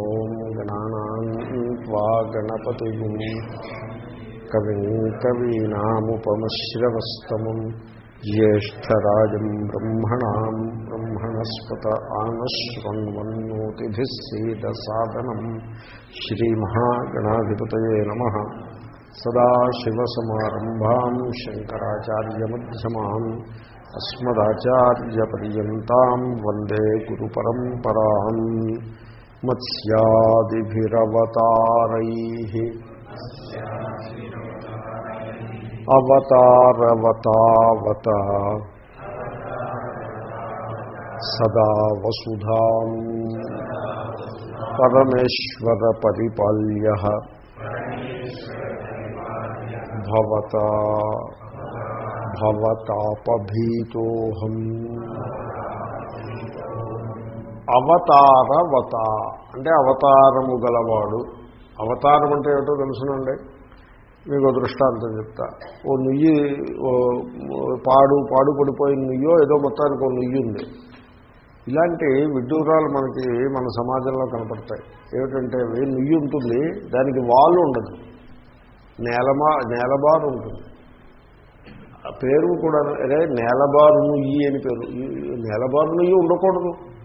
ఓం గణానాం త్వా గణపతిగుం కవిం కవీనాముపమశ్రవస్తమం జ్యేష్టరాజం బ్రహ్మణాం బ్రహ్మణస్పత ఆనశృణ్వన్నోతిభిः సీదసాదనం శ్రీమహాగణాధిపతయే నమः సదాశివసమారంభాం శంకరాచార్యమధ్యమాం అస్మదాచార్యపర్యంతం వందే గురుపరంపరాం మత్స్యాదిభిరవతారై అవతారవతావత సదా వసుధాం పరమేశ్వర పరిపాల్య భవత భవతాపభీతోహం అవతారవత. అంటే అవతారము గలవాడు. అవతారం అంటే ఏమిటో తెలుసునండి? మీకు దృష్టాంతం చెప్తా. ఓ నుయ్యి ఓ పాడు పాడు పడిపోయిన నుయ్యో ఏదో మొత్తానికి ఓ నుయ్యి ఉంది. ఇలాంటి విడ్డూరాలు మనకి మన సమాజంలో కనపడతాయి. ఏమిటంటే నుయ్యి ఉంటుంది దానికి వాళ్ళు ఉండదు. నేలమా నేలబారు ఉంటుంది. ఆ పేరు కూడా అరే నేలబారు నుయ్యి అని పేరు. నేలబారు నుయ్యి ఉండకూడదు.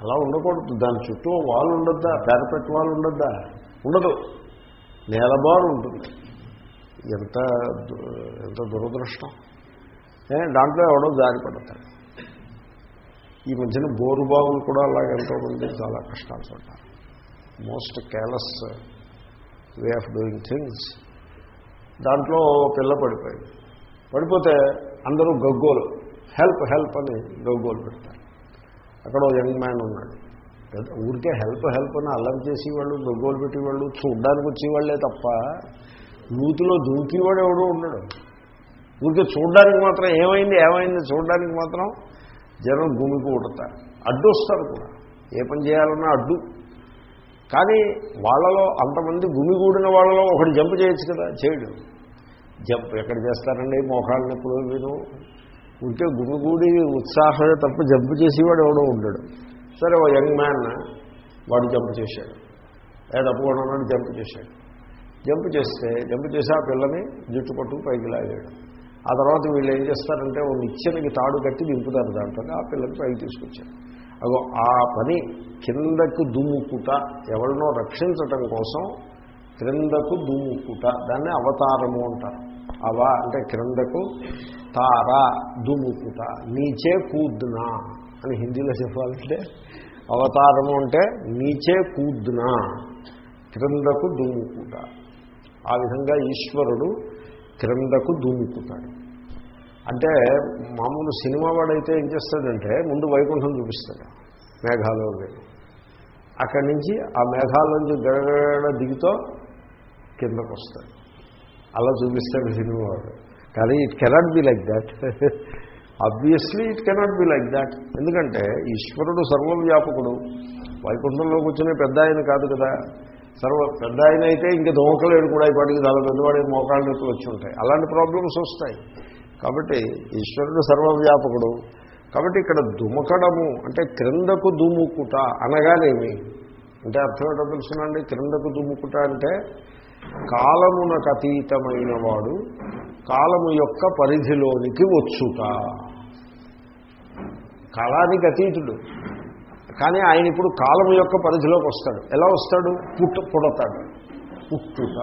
అలా ఉండకూడదు. దాని చుట్టూ వాళ్ళు ఉండొద్దా? పేరపెట్టి వాళ్ళు ఉండొద్దా? ఉండదు. నేలబారు ఉంటుంది. ఎంత దు- ఎంత దురదృష్టం. దాంట్లో ఎవడో జారి పడతాడు ఈ మధ్యన బోరు బావులు కూడా అలాగ ఎంతోమంది చాలా కష్టాలు పడ్డారు. Most careless way of doing things దాంట్లో పిల్ల పడిపోయింది. పడిపోతే అందరూ గగ్గోలు. హెల్ప్ హెల్ప్ అని గగ్గోలు పెడతారు. అక్కడ యంగ్ మ్యాన్ ఉన్నాడు. ఊరికే హెల్ప్ హెల్ప్ అని అల్లం చేసేవాళ్ళు దొగ్గోలు పెట్టేవాళ్ళు చూడ్డానికి వచ్చేవాళ్ళే తప్ప నూతిలో దూకేవాడు ఎవడో ఉన్నాడు. ఊరికే చూడ్డానికి మాత్రం ఏమైంది ఏమైంది చూడడానికి మాత్రం జనం గుమికి ఉడతారు అడ్డు వస్తారు కూడా. ఏ పని చేయాలన్నా అడ్డు. కానీ వాళ్ళలో అంతమంది గుమిగూడిన వాళ్ళలో ఒకటి జంప్ చేయొచ్చు కదా చేయడు. జంప్ ఎక్కడ చేస్తారండి? మోకాళ్ళ నొప్పులు మీరు ఉంటే గుమిగూడి ఉత్సాహమే తప్ప జంప్ చేసేవాడు ఎవడో ఉండడు. సరే ఓ యంగ్ మ్యాన్ వాడు జంప్ చేశాడు. ఏ తప్పకుండా జంప్ చేశాడు. జంప్ చేస్తే జంప్ చేసి ఆ పిల్లని జుట్టు పట్టుకు పైకి లాగాడు. ఆ తర్వాత వీళ్ళు ఏం చేస్తారంటే ఓ నిచ్చెనకి తాడు కట్టి దింపుతారు దాంట్లో. ఆ పిల్లకి పైకి తీసుకొచ్చారు. అగో ఆ పని కిందకు దుమ్ముకుట ఎవరినో రక్షించటం కోసం క్రిందకు దుమ్ముకుట దాన్ని అవతారము అంటారు. అవా అంటే క్రిందకు తార దుముకుట నీచే కూద్నా అని హిందీలో చెప్పాలంటే అవతారము అంటే నీచే కూద్నా క్రిందకు దుముకుట ఆ విధంగా ఈశ్వరుడు క్రిందకు దుముకుతాడు. అంటే మామూలు సినిమా వాడైతే ఏం చేస్తాడంటే ముందు వైకుంఠం చూపిస్తాడు మేఘాలో వెళ్ళి అక్కడి నుంచి ఆ మేఘాల్లోంచి గడగడ దిగుతో కిందకు వస్తాడు అలా చూపిస్తాడు సినిమా వాడు. కానీ it cannot be like that obviously it cannot be like that ఎందుకంటే ఈశ్వరుడు సర్వవ్యాపకుడు. వైకుంఠంలో కూర్చునే పెద్ద ఆయన కాదు కదా. సర్వ పెద్ద ఆయన అయితే ఇంకా దోమకలేడు కూడా ఇప్పటికి చాలా పెద్దవాడి మోకాళ్ళ నొప్పులు వచ్చి ఉంటాయి. అలాంటి ప్రాబ్లమ్స్ వస్తాయి. కాబట్టి ఈశ్వరుడు సర్వవ్యాపకుడు. కాబట్టి ఇక్కడ దుమకడము అంటే క్రిందకు దుముకుట అనగానేమి? అంటే అర్థం ఏంటో తెలుసునండి. క్రిందకు దుముకుట అంటే కాలమునకు అతీతమైన వాడు కాలము యొక్క పరిధిలోనికి వచ్చుట. కాలానికి అతీతుడు. కానీ ఆయన ఇప్పుడు కాలము యొక్క పరిధిలోకి వస్తాడు. ఎలా వస్తాడు? పుట్టు పుడతాడు. పుట్టుట.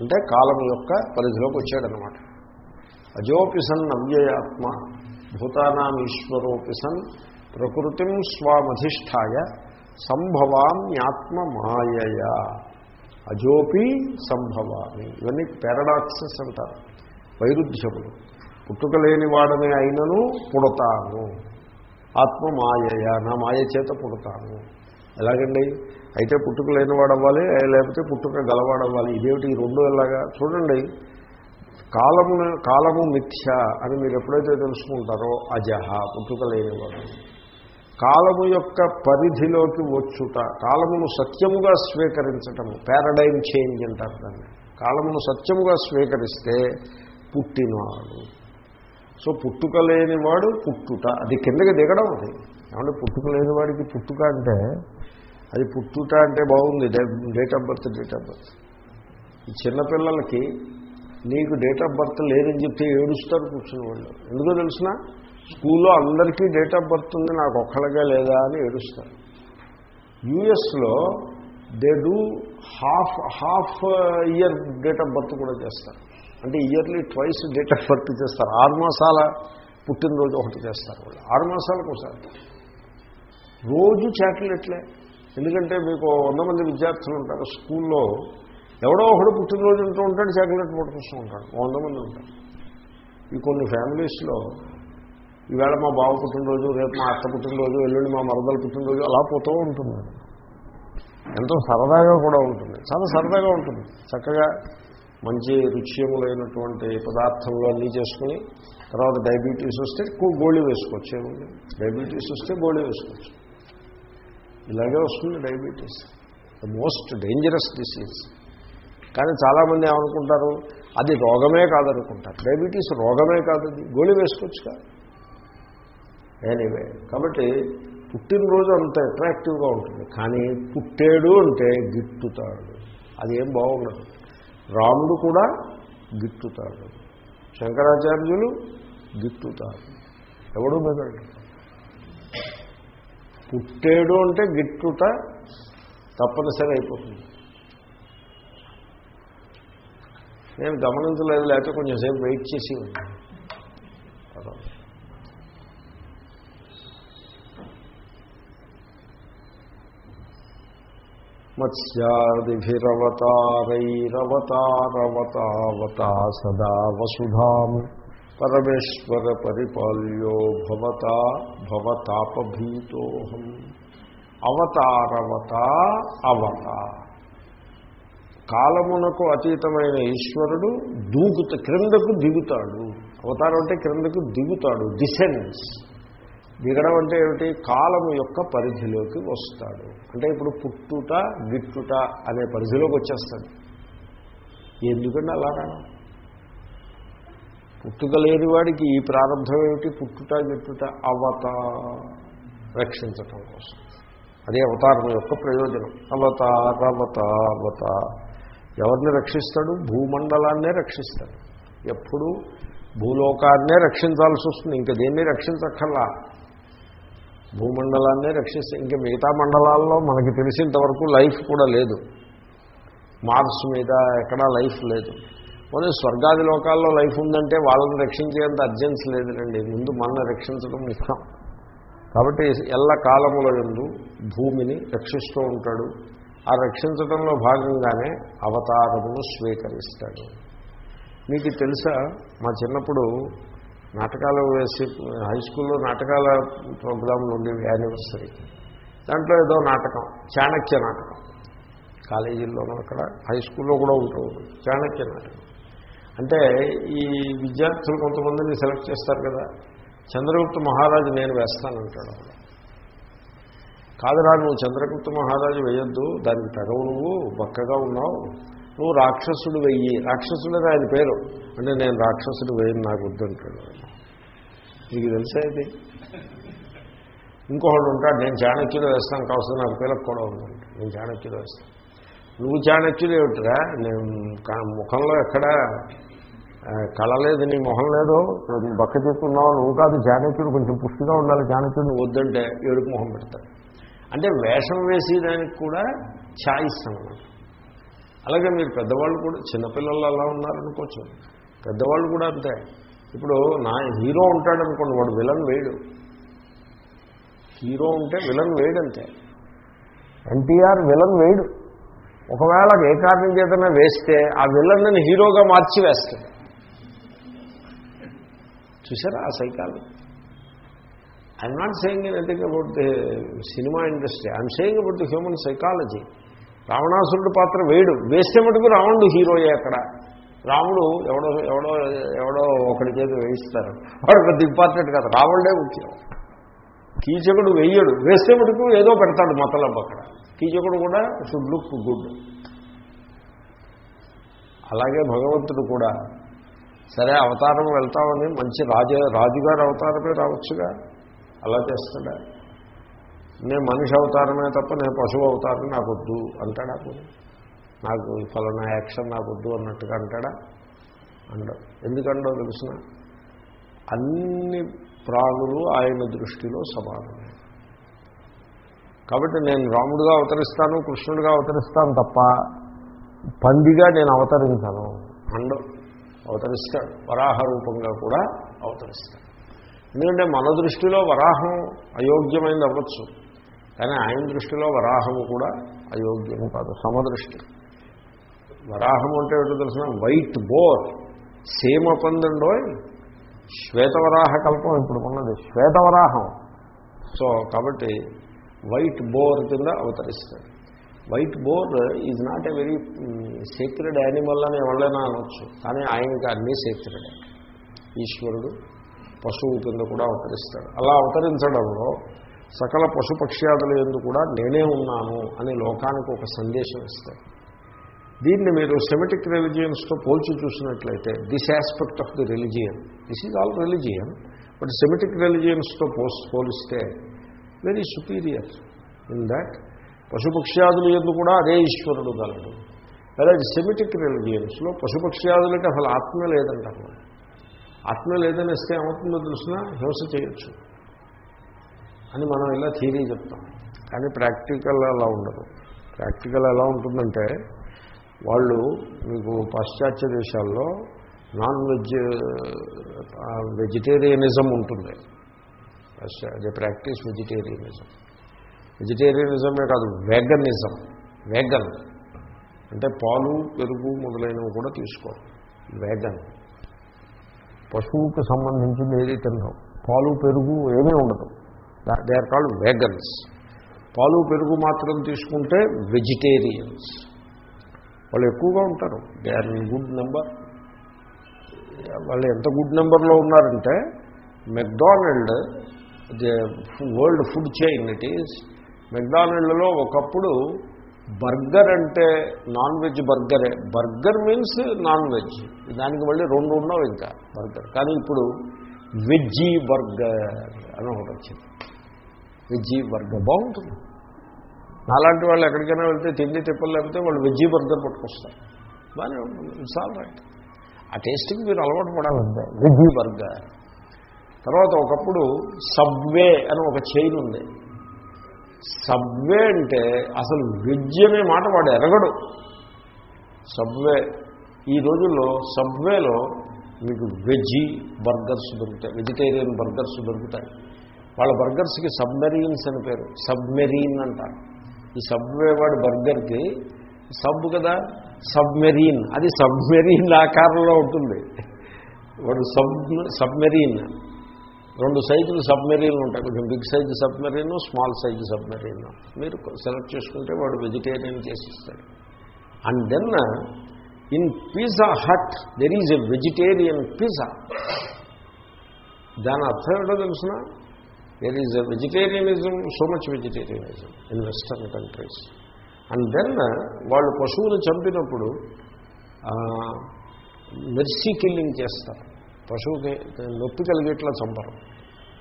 అంటే కాలము యొక్క పరిధిలోకి వచ్చాడనమాట అజోపిసన్ అవ్యయాత్మ భూతానాం ఈశ్వరోపిసన్ ప్రకృతిం స్వామధిష్టాయ సంభవామ్యాత్మ మాయయా అజోపి సంభవామి. ఇవన్నీ పారాడాక్సెస్ అంటారు. వైరుధ్యములు. పుట్టుక లేని వాడని అయినను పుడతాను. ఆత్మ మాయయ నా మాయ చేత పుడతాను. ఎలాగండి? అయితే పుట్టుక లేనివాడు అవ్వాలి లేకపోతే పుట్టుక గలవాడవ్వాలి. ఇదేమిటి? ఈ రెండు ఎలాగా? చూడండి. కాలము కాలము మిథ్య అని మీరు ఎప్పుడైతే తెలుసుకుంటారో అజహ పుట్టుక లేనివాడు. కాలము యొక్క పరిధిలోకి వచ్చుట కాలమును సత్యముగా స్వీకరించటము పారడైమ్ చేంజ్ అంటారు దాన్ని. కాలమును సత్యముగా స్వీకరిస్తే పుట్టినవాడు. సో పుట్టుక లేనివాడు పుట్టుట అది కిందకి దిగడం అది. ఏమంటే పుట్టుక లేనివాడికి పుట్టుక అంటే అది పుట్టుట అంటే బాగుంది date of birth date of birth ఈ చిన్నపిల్లలకి నీకు డేట్ ఆఫ్ బర్త్ లేదని చెప్తే ఏడుస్తారు కూర్చుని వాళ్ళు ఎందుకో తెలిసినా? స్కూల్లో అందరికీ డేట్ ఆఫ్ బర్త్ ఉంది నాకు ఒక్కళ్ళగా లేదా అని ఏడుస్తారు. యూఎస్లో they do half half year date of birth కూడా చేస్తారు. అంటే yearly twice date of birth చేస్తారు. ఆరు మాసాల పుట్టినరోజు ఒకటి చేస్తారు వాళ్ళు. ఆరు మాసాలకు ఒకసారి. రోజు చాక్లెట్లే ఎందుకంటే మీకు వంద మంది విద్యార్థులు ఉంటారు. స్కూల్లో ఎవడో ఒకడు పుట్టినరోజు ఉంటూ ఉంటాడు చాక్లెట్ పట్టుకొస్తూ ఉంటాడు. వంద మంది ఉంటారు. ఈ కొన్ని ఫ్యామిలీస్లో ఈవేళ మా బావ పుట్టినరోజు రేపు మా అత్త పుట్టినరోజు ఎల్లుండి మా మరదల పుట్టినరోజు అలా పోతూ ఉంటుంది. ఎంతో సరదాగా కూడా ఉంటుంది. చాలా సరదాగా ఉంటుంది. చక్కగా మంచి రుచ్యములైనటువంటి పదార్థములు అన్నీ చేసుకుని తర్వాత డయాబెటీస్ వస్తే గోళీ వేసుకోవచ్చు ఏముంది? డయాబెటీస్ వస్తే గోళీ వేసుకోవచ్చు. ఇలాగే వస్తుంది diabetes. The most dangerous disease కానీ చాలామంది ఏమనుకుంటారు? అది రోగమే కాదనుకుంటారు. డయాబెటీస్ రోగమే కాదు అది. గోళీ వేసుకోవచ్చుగా? ఎనీవే కాబట్టి పుట్టినరోజు అంత అట్రాక్టివ్గా ఉంటుంది. కానీ పుట్టాడు అంటే గిట్టుతాడు. అదేం బాగుండదు. రాముడు కూడా గిట్టుతాడు. శంకరాచార్యులు గిట్టుతాడు ఎవడు మెదడు? పుట్టాడు అంటే గిట్టుట తప్పనిసరి అయిపోతుంది. నేను గమనించలేదు లేకపోతే కొంచెంసేపు వెయిట్ చేసి ఉన్నాను మత్స్యాదిభిరవతారైరవతారవతావతా సదా వసుధాం. పరమేశ్వర పరిపాల్యో భవతా భవతాపభీతోహం. అవతారవత అవత. కాలమునకు అతీతమైన ఈశ్వరుడు దూకుత క్రిందకు దిగుతాడు. అవతారం అంటే క్రిందకు దిగుతాడు. డిసెన్స్ దిగడం అంటే ఏమిటి? కాలం యొక్క పరిధిలోకి వస్తాడు. అంటే ఇప్పుడు పుట్టుట గిట్టుట అనే పరిధిలోకి వచ్చేస్తాడు. ఎందుకంటే అలా రావడం? పుట్టుక లేని వాడికి ఈ ప్రారంభం ఏమిటి? పుట్టుట గిట్టుట అవత రక్షించటం కోసం. అదే అవతారం యొక్క ప్రయోజనం. అవతారవత అవత ఎవరిని రక్షిస్తాడు? భూమండలాన్నే రక్షిస్తాడు. ఎప్పుడు భూలోకాన్నే రక్షించాల్సి వస్తుంది. ఇంకా దేన్ని రక్షించక్కర్లా? భూమండలాన్నే రక్షిస్తే ఇంకా మిగతా మండలాల్లో మనకి తెలిసినంతవరకు లైఫ్ కూడా లేదు. మార్స్ మీద ఎక్కడా లైఫ్ లేదు. పోనీ స్వర్గాది లోకాల్లో లైఫ్ ఉందంటే వాళ్ళని రక్షించేంత అర్జెన్స్ లేదులండి. ముందు మనల్ని రక్షించడం ముఖ్యం కాబట్టి ఎల్ల కాలముల ఎందు భూమిని రక్షిస్తూ ఉంటాడు. ఆ రక్షించడంలో భాగంగానే అవతారమును స్వీకరిస్తాడు. మీకు తెలుసా మా చిన్నప్పుడు నాటకాలు వేసి హై స్కూల్లో నాటకాల ప్రోగ్రాంలు ఉండేవి యానివర్సరీ. దాంట్లో ఏదో నాటకం చాణక్య నాటకం. కాలేజీల్లోనూ అక్కడ హై స్కూల్లో కూడా ఉంటుంది చాణక్య నాటకం. అంటే ఈ విద్యార్థులు కొంతమందిని సెలెక్ట్ చేస్తారు కదా. చంద్రగుప్త మహారాజు నేను వేస్తానంటాడు కాదురా నువ్వు చంద్రగుప్త మహారాజు వేయొద్దు దానికి తగవు నువ్వు బక్కగా ఉన్నావు. నువ్వు రాక్షసుడు వెయ్యి. రాక్షసుడు ఆయన పేరు. అంటే నేను రాక్షసుడు వెయ్యి నాకు వద్దంటాడు. నీకు తెలుసా ఇది? ఇంకొకడు ఉంటాడు నేను చాణక్యులు వేస్తాను కావచ్చు నాకు పిల్లలకు కూడా ఉందంట. నేను చాణక్యులు వేస్తాను. నువ్వు చాణక్యులు ఏమిటిరా? నేను ముఖంలో ఎక్కడ కళ లేదు నీ మొహం లేదు బక్క చెప్తున్నావు నువ్వు కాదు చాణక్యుడు కొంచెం పుష్టిగా ఉండాలి చాణక్యుడు వద్దంటే ఏడుపు మొహం పెడతాడు. అంటే వేషం వేసేదానికి కూడా ఛాయిస్ అన్నమాట అలాగే మీరు పెద్దవాళ్ళు కూడా చిన్నపిల్లలు అలా ఉన్నారనుకోవచ్చు. పెద్దవాళ్ళు కూడా అంతే. ఇప్పుడు నా హీరో ఉంటాడనుకోండి వాడు విలన్ వేయడు హీరో ఉంటే విలన్ వేయడంతే ఎన్టీఆర్ విలన్ వేయడు ఒకవేళ ఏ కారణం చేతనే వేస్తే ఆ విలన్ని హీరోగా మార్చి వేస్తాడు చూసారా ఆ psychology? I'm not saying anything about the cinema industry I'm saying about the human psychology రావణాసురుడు పాత్ర వేయడు వేస్తే మటుకు రావణుడు హీరోయే అక్కడ. రాముడు ఎవడో ఎవడో ఎవడో ఒకటి చేతి వేయిస్తారు. వాడు పెద్ద ఇంపార్టెంట్ కాదు. రావణుడే ముఖ్యం. కీచకుడు వేయడు. వేస్తే మటుకు ఏదో పెడతాడు మతలబ్బ అక్కడ. కీచకుడు కూడా షుడ్ లుక్ గుడ్ అలాగే భగవంతుడు కూడా. సరే అవతారం వెళ్తామని మంచి రాజ రాజుగారు అవతారమే రావచ్చుగా. అలా చేస్తాడా? నేను మనిషి అవతారమే తప్ప నేను పశువు అవతారం నాకు వద్దు అంటాడా నాకు ఈ ఫలానా యాక్షన్ నాకు వద్దు అన్నట్టుగా అంటాడా? అండవు ఎందుకండో తెలిసిన? అన్ని ప్రాణులు ఆయన దృష్టిలో సమానమే. కాబట్టి నేను రాముడుగా అవతరిస్తాను కృష్ణుడిగా అవతరిస్తాను తప్ప పందిగా నేను అవతరించను. అండవు అవతరిస్తాడు. వరాహ రూపంగా కూడా అవతరిస్తాడు. ఎందుకంటే మన దృష్టిలో వరాహం అయోగ్యమైనది అవ్వచ్చు. కానీ ఆయన దృష్టిలో వరాహము కూడా అయోగ్యము కాదు సమదృష్టి. వరాహం అంటే ఏంటో తెలిసిన వైట్ బోర్ సేమ పందండో శ్వేతవరాహ కల్పం ఇప్పుడు ఉన్నది శ్వేతవరాహం. సో కాబట్టి వైట్ బోర్ కింద అవతరిస్తాడు. White boar is not a very sacred animal అని ఎవరైనా అనొచ్చు కానీ ఆయనకి అన్నీ సీక్రెడ్ ఈశ్వరుడు పశువు కింద కూడా అవతరిస్తాడు. అలా అవతరించడంలో సకల పశుపక్ష్యాదుల ఎందు కూడా నేనే ఉన్నాను అని లోకానికి ఒక సందేశం ఇస్తాడు దీన్ని మీరు సెమిటిక్ రిలిజియన్స్తో పోల్చి చూసినట్లయితే this aspect of the religion this is all religion but Semitic రిలిజియన్స్తో పోస్ పోలిస్తే వెరీ సుపీరియర్ ఇన్ దాట్ పశుపక్ష్యాదులు ఎందు కూడా అదే ఈశ్వరుడు గలడు. అలాగే సెమిటిక్ రిలిజియన్స్లో పశుపక్ష్యాదులకి అసలు ఆత్మ లేదంటారు. ఆత్మ లేదని ఇస్తే ఏమవుతుందో తెలిసినా? హింస చేయొచ్చు. అని మనం ఇలా థీరీ చెప్తాం. కానీ ప్రాక్టికల్ అలా ఉండదు. ప్రాక్టికల్ ఎలా ఉంటుందంటే వాళ్ళు మీకు పాశ్చాత్య దేశాల్లో నాన్ వెజ్ వెజిటేరియనిజం ఉంటుంది. అదే ప్రాక్టీస్ వెజిటేరియనిజం. వెజిటేరియనిజమే కాదు వేగనిజం. వేగన్. అంటే పాలు పెరుగు మొదలైనవి కూడా తీసుకోరు. వేగన్. పశువుకు సంబంధించింది ఏది తినడం పాలు పెరుగు ఏమీ ఉండదు. దే ఆర్ కాల్డ్ వేగన్స్ పాలు పెరుగు మాత్రం తీసుకుంటే వెజిటేరియన్స్ వాళ్ళు ఎక్కువగా ఉంటారు. దే ఆర్ గుడ్ నెంబర్ వాళ్ళు ఎంత గుడ్ నెంబర్లో ఉన్నారంటే McDonald world food chain it is మెక్డానల్డ్లో ఒకప్పుడు బర్గర్ అంటే non veg బర్గరే. Burger means non veg. దానికి మళ్ళీ రెండు ఉన్నావు ఇంకా బర్గర్. కానీ ఇప్పుడు వెజ్జీ బర్గర్ అని ఒకటి వచ్చింది. వెజ్జీ బర్గర్ బాగుంటుంది. నాలాంటి వాళ్ళు ఎక్కడికైనా వెళ్తే తిండి తిప్పలు లేకపోతే వాళ్ళు వెజ్జీ బర్గర్ పట్టుకొస్తారు. బాగానే ఉంటుంది. ఇట్స్ ఆల్ రైట్ ఆ టేస్ట్కి మీరు అలవాటు పడాలంటే వెజ్జీ బర్గర్. తర్వాత ఒకప్పుడు సబ్వే అని ఒక చైన్ ఉంది. సబ్వే అంటే అసలు వెజ్ అనే మాట వాడు ఎరగడు. సబ్వే. ఈ రోజుల్లో సబ్వేలో మీకు వెజ్జీ బర్గర్స్ దొరుకుతాయి. వెజిటేరియన్ బర్గర్స్ దొరుకుతాయి. వాళ్ళ బర్గర్స్కి సబ్మెరీన్స్ అని పేరు. సబ్మెరీన్ అంటారు. ఈ సబ్వే వాడి బర్గర్కి సబ్ కదా? సబ్మెరీన్. అది సబ్మెరీన్ ఆకారంలో ఉంటుంది. వాడు సబ్ సబ్మెరీన్. రెండు సైజులు సబ్మెరీన్లు ఉంటాయి. కొంచెం big size submarine small size submarine. మీరు సెలెక్ట్ చేసుకుంటే వాడు vegetarian చేసిస్తాడు and then in Pizza Hut there is a vegetarian pizza దాని అర్థం ఏంటో తెలుసిన? There is vegetarianism so much vegetarianism in western countries and then వాళ్ళు పశువులు చంపినప్పుడు మెర్సీ కిల్లింగ్ చేస్తారు. పశువుకి నొప్పి కలిగేట్లా చంపరు.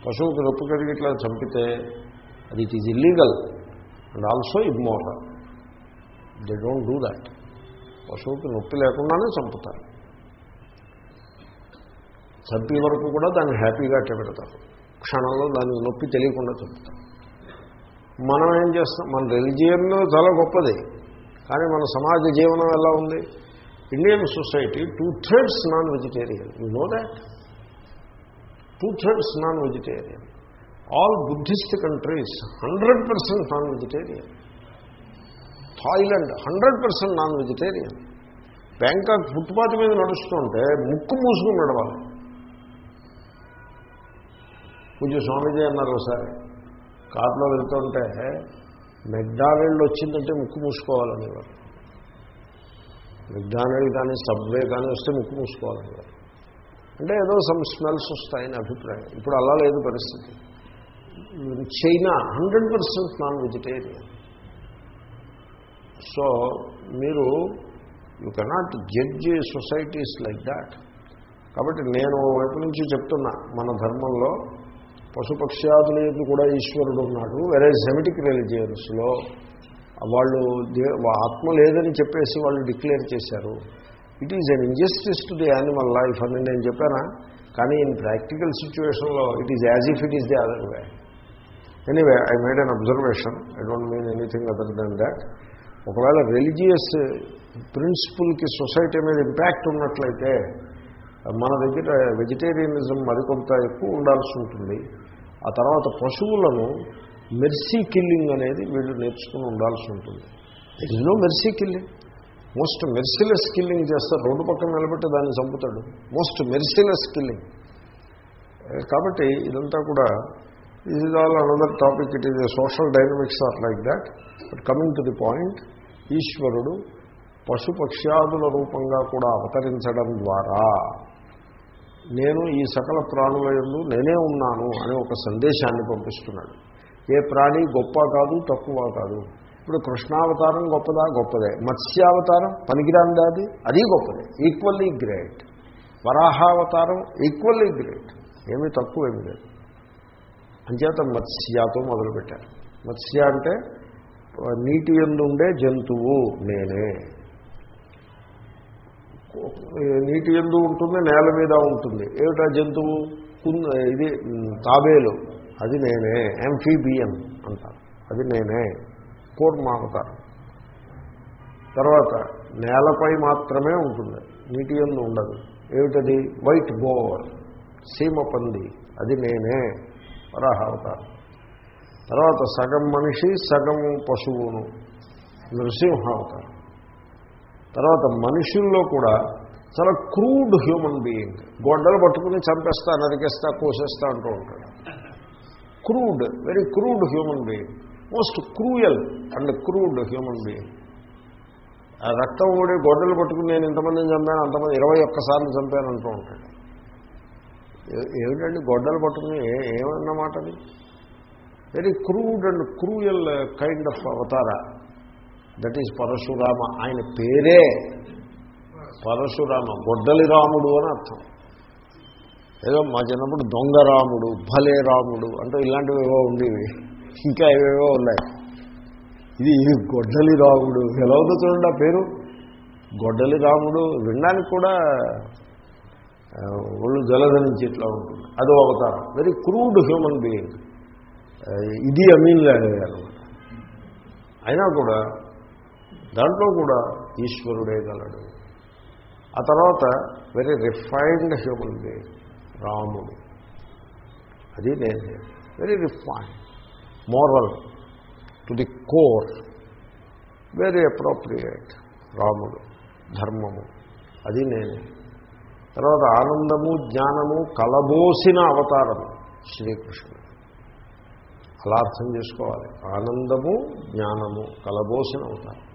పశువుకి నొప్పి కలిగేట్లా చంపితే అది it is illegal and also immoral they don't do that పశువుకి నొప్పి లేకుండానే చంపుతారు. చంపే వరకు కూడా దాన్ని హ్యాపీగా అట్టబెడతారు క్షణంలో దానికి నొప్పి తెలియకుండా చెప్తాం. మనం ఏం చేస్తాం? మన రిలిజియన్ చాలా గొప్పది. కానీ మన సమాజ జీవనం ఎలా ఉంది? Indian society two thirds non vegetarian you know that two thirds non vegetarian all Buddhist countries hundred percent non vegetarian Thailand hundred percent non vegetarian Bangkok footpath మీద నడుస్తుంటే ముక్కు మూసుకుని నడవాలి పూజ స్వామీజీ అన్నారు ఒకసారి. కార్లో వెళ్తుంటే మెక్డానల్డ్ వచ్చిందంటే ముక్కు మూసుకోవాలనేవారు. మెక్డానల్డ్ కానీ సబ్వే కానీ వస్తే ముక్కు మూసుకోవాలనేవారు. అంటే ఏదో సమ్ స్మెల్స్ వస్తాయని అభిప్రాయం. ఇప్పుడు అలా లేదు పరిస్థితి. China hundred percent non vegetarian. So మీరు you cannot judge societies like that కాబట్టి నేను వైపు నుంచి చెప్తున్నా మన ధర్మంలో పశుపక్ష్యాదుల ఎందు కూడా ఈశ్వరుడు ఉన్నాడు వేరే సెమిటిక్ రిలీజియన్స్లో వాళ్ళు ఆత్మ లేదని చెప్పేసి వాళ్ళు డిక్లేర్ చేశారు. It is an injustice to the animal life అని నేను చెప్పానా? కానీ ఇన్ ప్రాక్టికల్ సిచ్యువేషన్లో it is as if it is the other way anyway I made an observation I don't mean anything other than that ఒకవేళ religious ప్రిన్సిపుల్కి society మీద impact ఉన్నట్లయితే మన దగ్గర వెజిటేరియనిజం మరికొంత ఎక్కువ ఉండాల్సి ఉంటుంది. ఆ తర్వాత పశువులను మెర్సీ కిల్లింగ్ అనేది వీళ్ళు నేర్చుకుని ఉండాల్సి ఉంటుంది. It is no mercy killing most merciless killing చేస్తారు రోడ్డు పక్కన నిలబెట్టి దాన్ని చంపుతాడు. మోస్ట్ మెర్సిలెస్ కిల్లింగ్ కాబట్టి ఇదంతా కూడా ఇది is all another topic it is social dynamics are like that but coming to the point ఈశ్వరుడు పశుపక్ష్యాదుల రూపంగా కూడా అవతరించడం ద్వారా నేను ఈ సకల ప్రాణుల యందు నేనే ఉన్నాను అనే ఒక సందేశాన్ని పంపిస్తున్నాడు. ఏ ప్రాణి గొప్ప కాదు తక్కువ కాదు. ఇప్పుడు కృష్ణావతారం గొప్పదా? గొప్పదే. మత్స్యావతారం పనికిరాందా అది? అది గొప్పదే. ఈక్వల్లీ గ్రేట్ వరాహావతారం ఈక్వల్లీ గ్రేట్ ఏమీ తక్కువ ఏమీ లేదు. అంచేత మత్స్యాతో మొదలుపెట్టారు. మత్స్య అంటే నీటి ఎందు ఉండే జంతువు నేనే. నీటి ఎందు ఉంటుంది నేల మీద ఉంటుంది. ఏమిటా జంతువు? ఇది తాబేలు. అది నేనే. ఎంఫీబియన్ అంటారు. అది నేనే. కూర్మావతారం తర్వాత నేలపై మాత్రమే ఉంటుంది. నీటి ఎందు ఉండదు. ఏమిటది? వైట్ బోర్ సీమ పంది అది నేనే. వరాహావతారం తర్వాత సగం మనిషి సగం పశువును. నృసింహావతారం. తర్వాత మనుషుల్లో కూడా చాలా క్రూడ్ హ్యూమన్ బీయింగ్. గొడ్డలు పట్టుకుని చంపేస్తా నరికేస్తా కోసేస్తా అంటూ ఉంటాడు. Crude very crude human being. Most cruel and crude human being ఆ రక్తం ఓడి గొడ్డలు పట్టుకుని నేను ఇంతమందిని చంపాను అంతమంది ఇరవై ఒక్కసార్లు చంపాను అంటూ ఉంటాడు. ఏమిటండి గొడ్డలు పట్టుకుని ఏ- ఏమన్నమాట అది? Very crude and cruel kind of avatara. That is Parashurama. ఆయన పేరే పరశురామ. గొడ్డలి రాముడు అని అర్థం. ఏదో మా చిన్నప్పుడు దొంగ రాముడు భలే రాముడు అంటే ఇలాంటివి ఏవో ఉండేవి. ఇంకా ఏవేవో ఉన్నాయి. ఇది ఇది గొడ్డలి రాముడు. ఎలా ఉందో చూడండి ఆ పేరు. గొడ్డలి రాముడు వినడానికి కూడా ఒళ్ళు జలధరించి ఇట్లా ఉంటుంది. అదో అవతారం. వెరీ క్రూడ్ హ్యూమన్ బీయింగ్ ఇది అమీన్ అనమాట అయినా కూడా దాంట్లో కూడా ఈశ్వరుడే గలడు. ఆ తర్వాత వెరీ రిఫైన్డ్ హ్యూమన్ బీయింగ్ రాముడు. అది నేనే. Very refined moral to the core very appropriate రాముడు ధర్మము. అది నేనే. తర్వాత ఆనందము జ్ఞానము కలబోసిన అవతారము శ్రీకృష్ణుడు. అలా అర్థం చేసుకోవాలి. ఆనందము జ్ఞానము కలబోసిన అవతారం.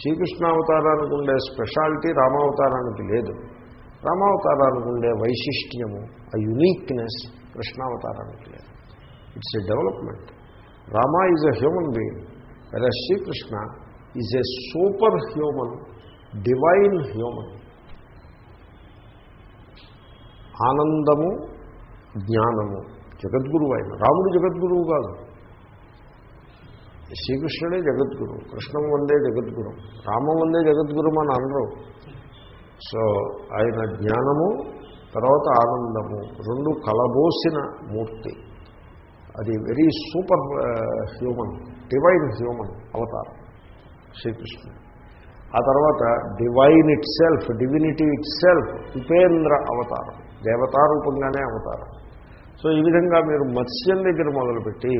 శ్రీకృష్ణావతారానికి ఉండే స్పెషాలిటీ రామావతారానికి లేదు. రామావతారానికి ఉండే వైశిష్ట్యము ఆ యునీక్నెస్ కృష్ణావతారానికి లేదు. It's a development Rama is a human being అదే Srikrishna is a super human divine human ఆనందము జ్ఞానము జగద్గురువు ఆయన రాముడు జగద్గురువు కాదు. శ్రీకృష్ణుడే జగద్గురు కృష్ణం వందే జగద్గురు రామం వందే జగద్గురు అని అనరు. సో ఆయన జ్ఞానము తర్వాత ఆనందము రెండు కలబోసిన మూర్తి. అది very super human divine human అవతారం శ్రీకృష్ణుడు. ఆ తర్వాత divine itself divinity itself Upendra అవతారం దేవతారూపంగానే అవతారం. సో ఈ విధంగా మీరు మత్స్యం దగ్గర మొదలుపెట్టి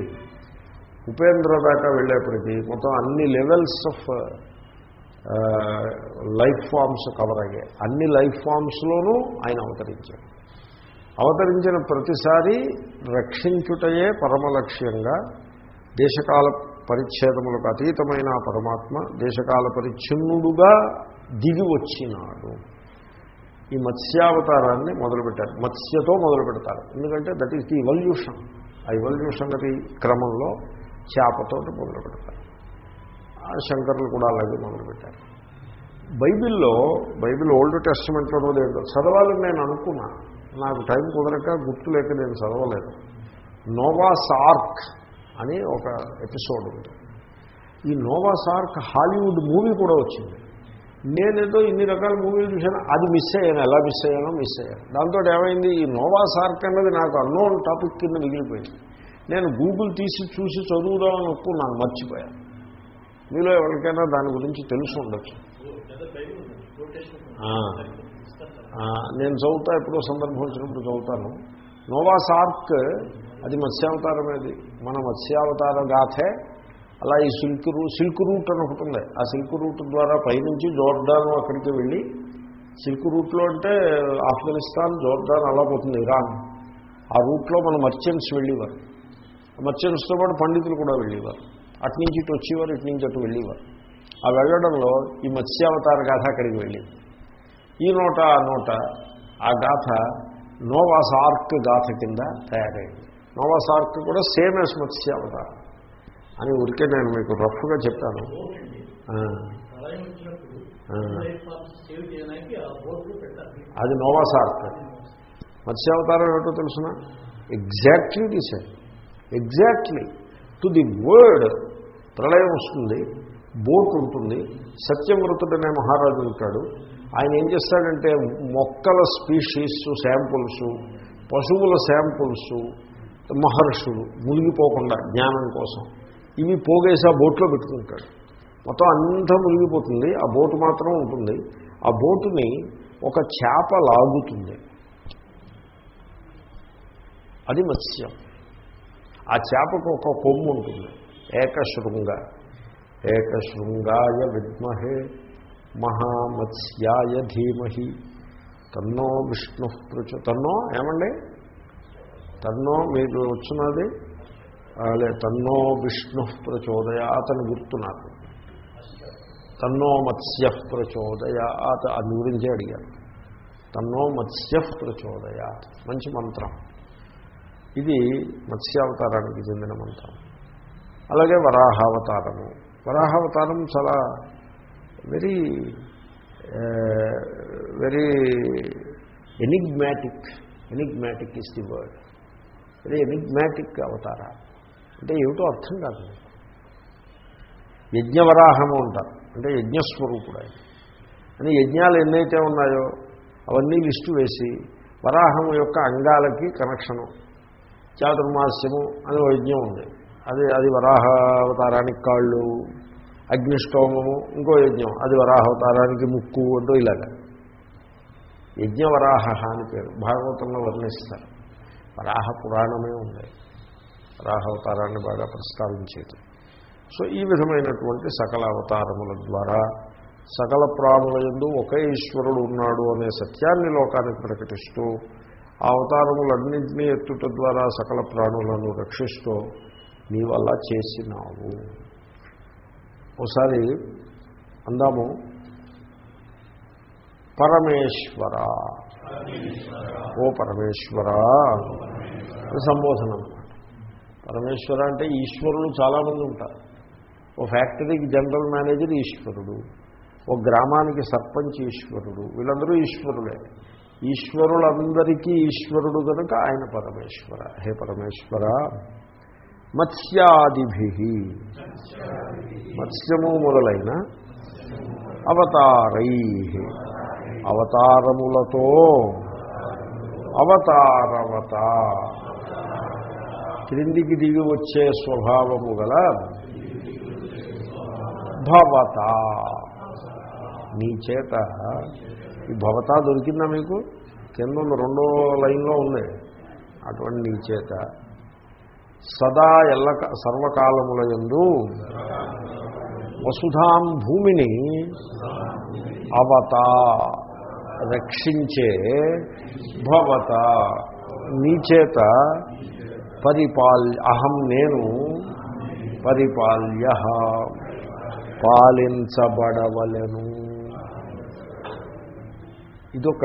ఉపేంద్ర దాకా వెళ్ళేప్పటికీ మొత్తం అన్ని levels of life forms cover అయ్యాయి. అన్ని లైఫ్ ఫామ్స్లోనూ ఆయన అవతరించారు అవతరించిన ప్రతిసారి రక్షించుటయే పరమ లక్ష్యంగా దేశకాల పరిచ్ఛేదములకు అతీతమైన పరమాత్మ దేశకాల పరిచ్ఛిన్నుడుగా దిగి వచ్చినాడు. ఈ మత్స్యావతారాన్ని మొదలుపెట్టారు. మత్స్యతో మొదలు పెడతారు ఎందుకంటే దట్ ఈస్ ది ఇవల్యూషన్ ఆ ఇవల్యూషన్ క్రమంలో చేపతోటి మొదలు పెడతారు శంకర్లు కూడా అలాగే మొదలుపెట్టారు. బైబిల్లో బైబిల్ ఓల్డ్ టెస్ట్మెంట్లోనూ ఏంటో చదవాలని నేను అనుకున్నా. నాకు టైం కుదరక గుర్తు లేక నేను చదవలేదు. నోవాస్ ఆర్క్ అని ఒక ఎపిసోడ్ ఉంది. ఈ నోవా సార్క్ హాలీవుడ్ మూవీ కూడా వచ్చింది. నేనేదో ఇన్ని రకాల మూవీలు చూశాను అది మిస్ అయ్యాను ఎలా మిస్ అయ్యానో మిస్ అయ్యాను. దాంతో ఏమైంది? ఈ నోవా సార్క్ అన్నది నాకు అన్నోన్ టాపిక్ కింద మిగిలిపోయింది. నేను గూగుల్ తీసి చూసి చదువుదామని ఒప్పుకున్నాను మర్చిపోయాను. మీలో ఎవరికైనా దాని గురించి తెలిసి ఉండొచ్చు. నేను చదువుతా ఎప్పుడో సందర్భం వచ్చినప్పుడు చదువుతాను. నోవా సార్క్ అది మత్స్యావతారమేది. మన మత్స్యావతార గాథే అలా ఈ సిల్క్ రూ సిల్క్ రూట్ అని ఒకటి ఉంది. ఆ సిల్క్ రూట్ ద్వారా పైనుంచి జోర్డాన్ అక్కడికి వెళ్ళి సిల్క్ రూట్లో అంటే ఆఫ్ఘనిస్తాన్ జోర్డాన్ అలా పోతుంది ఇరాన్. ఆ రూట్లో మన మర్చెంట్స్ వెళ్ళేవారు. మర్చెంట్స్తో పాటు పండితులు కూడా వెళ్ళేవారు. అటు నుంచి ఇటు వచ్చేవారు ఇటు నుంచి అటు వెళ్ళేవారు. ఆ వెళ్ళడంలో ఈ మత్స్యావతార గాథ అక్కడికి వెళ్ళింది. ఈ నోట ఆ నోట ఆ గాథ నోవాస్ ఆర్క్ గాథ కింద తయారైంది. నోవాస్ ఆర్క్ కూడా సేమ్ యాజ్ మత్స్యావతారం. అని ఊరికే నేను మీకు రఫ్గా చెప్తాను అది నోవాస్ ఆర్క్. మత్స్యావతారం ఏమిటో తెలుసిన? Exactly the exactly to the word ప్రళయం వస్తుంది బోట్ ఉంటుంది. సత్యమృతుడనే మహారాజు ఉంటాడు. ఆయన ఏం చేస్తాడంటే మొక్కల స్పీషీస్ శాంపుల్స్ పశువుల శాంపుల్స్ మహర్షులు మునిగిపోకుండా జ్ఞానం కోసం ఇవి పోగేసి ఆ బోట్లో పెట్టుకుంటాడు. మొత్తం అంతా మునిగిపోతుంది ఆ బోటు మాత్రం ఉంటుంది. ఆ బోటుని ఒక చేప లాగుతుంది. అది మత్స్యం. ఆ చేపకు ఒక కొమ్ము ఉంటుంది. ఏకశృంగ. ఏకశృంగాయ విద్మహే మహామత్స్యాయ ధీమహి. తన్నో విష్ణు ప్రచు తన్నో ఏమండి? తన్నో మీరు వచ్చినది? లే తన్నో విష్ణు ప్రచోదయ అతను గుర్తు నాకు తన్నో మత్స్య ప్రచోదయాత్ అది గురించి అడిగారు తన్నో మత్స్య ప్రచోదయ మంచి మంత్రం. ఇది మత్స్యావతారానికి చెందిన మంత్రం. అలాగే వరాహావతారము. వరాహావతారం చాలా very very enigmatic enigmatic is the word very enigmatic avatara. అంటే ఏమిటో అర్థం కాదు. యజ్ఞవరాహము అంటారు. అంటే యజ్ఞస్వరూపుడు ఆయన. అని యజ్ఞాలు ఎన్నైతే ఉన్నాయో అవన్నీ లిస్టు వేసి వరాహము యొక్క అంగాలకి కనెక్షను చాతుర్మాస్యము అని ఓ యజ్ఞం ఉంది. అది అది వరాహావతారానికి కాళ్ళు అగ్నిష్టోమము ఇంకో యజ్ఞం. అది వరాహావతారానికి ముక్కు అంటూ ఇలాగ. యజ్ఞవరాహ అని పేరు. భాగవతంలో వర్ణిస్తారు. వరాహ పురాణమే ఉంది. వరాహావతారాన్ని బాగా ప్రస్తావించేది. సో ఈ విధమైనటువంటి సకల అవతారముల ద్వారా సకల ప్రాణుల యందు ఒకే ఈశ్వరుడు ఉన్నాడు అనే సత్యాన్ని లోకానికి ప్రకటిస్తూ ఆ అవతారములన్నింటినీ ఎత్తుట ద్వారా సకల ప్రాణులను రక్షిస్తూ నీవల్ల చేసినావు. ఒకసారి అందాము. పరమేశ్వర. ఓ పరమేశ్వర. సంబోధనం సంబోధన. పరమేశ్వర అంటే ఈశ్వరులు చాలామంది ఉంటారు. ఓ ఫ్యాక్టరీకి జనరల్ మేనేజర్ ఈశ్వరుడు. ఓ గ్రామానికి సర్పంచ్ ఈశ్వరుడు. వీళ్ళందరూ ఈశ్వరులే. ఈశ్వరులందరికీ ఈశ్వరుడు కనుక ఆయన పరమేశ్వర. హే పరమేశ్వర. మత్స్యాదిభి. మత్స్యము మొదలైన అవతారై. అవతారములతో అవతారవత. క్రిందికి దిగి వచ్చే స్వభావము గల భవత. నీ చేత ఈ భవత దొరికిందా మీకు? కింద రెండో లైన్లో ఉంది. అటువంటి నీ చేత సదా ఎల్ల సర్వకాలముల యందు వసుధాం భూమిని అవత రక్షించే భవత. నీచేత పరిపాల్ అహం నేను పరిపాల్య పాలించబడవలను. ఇదొక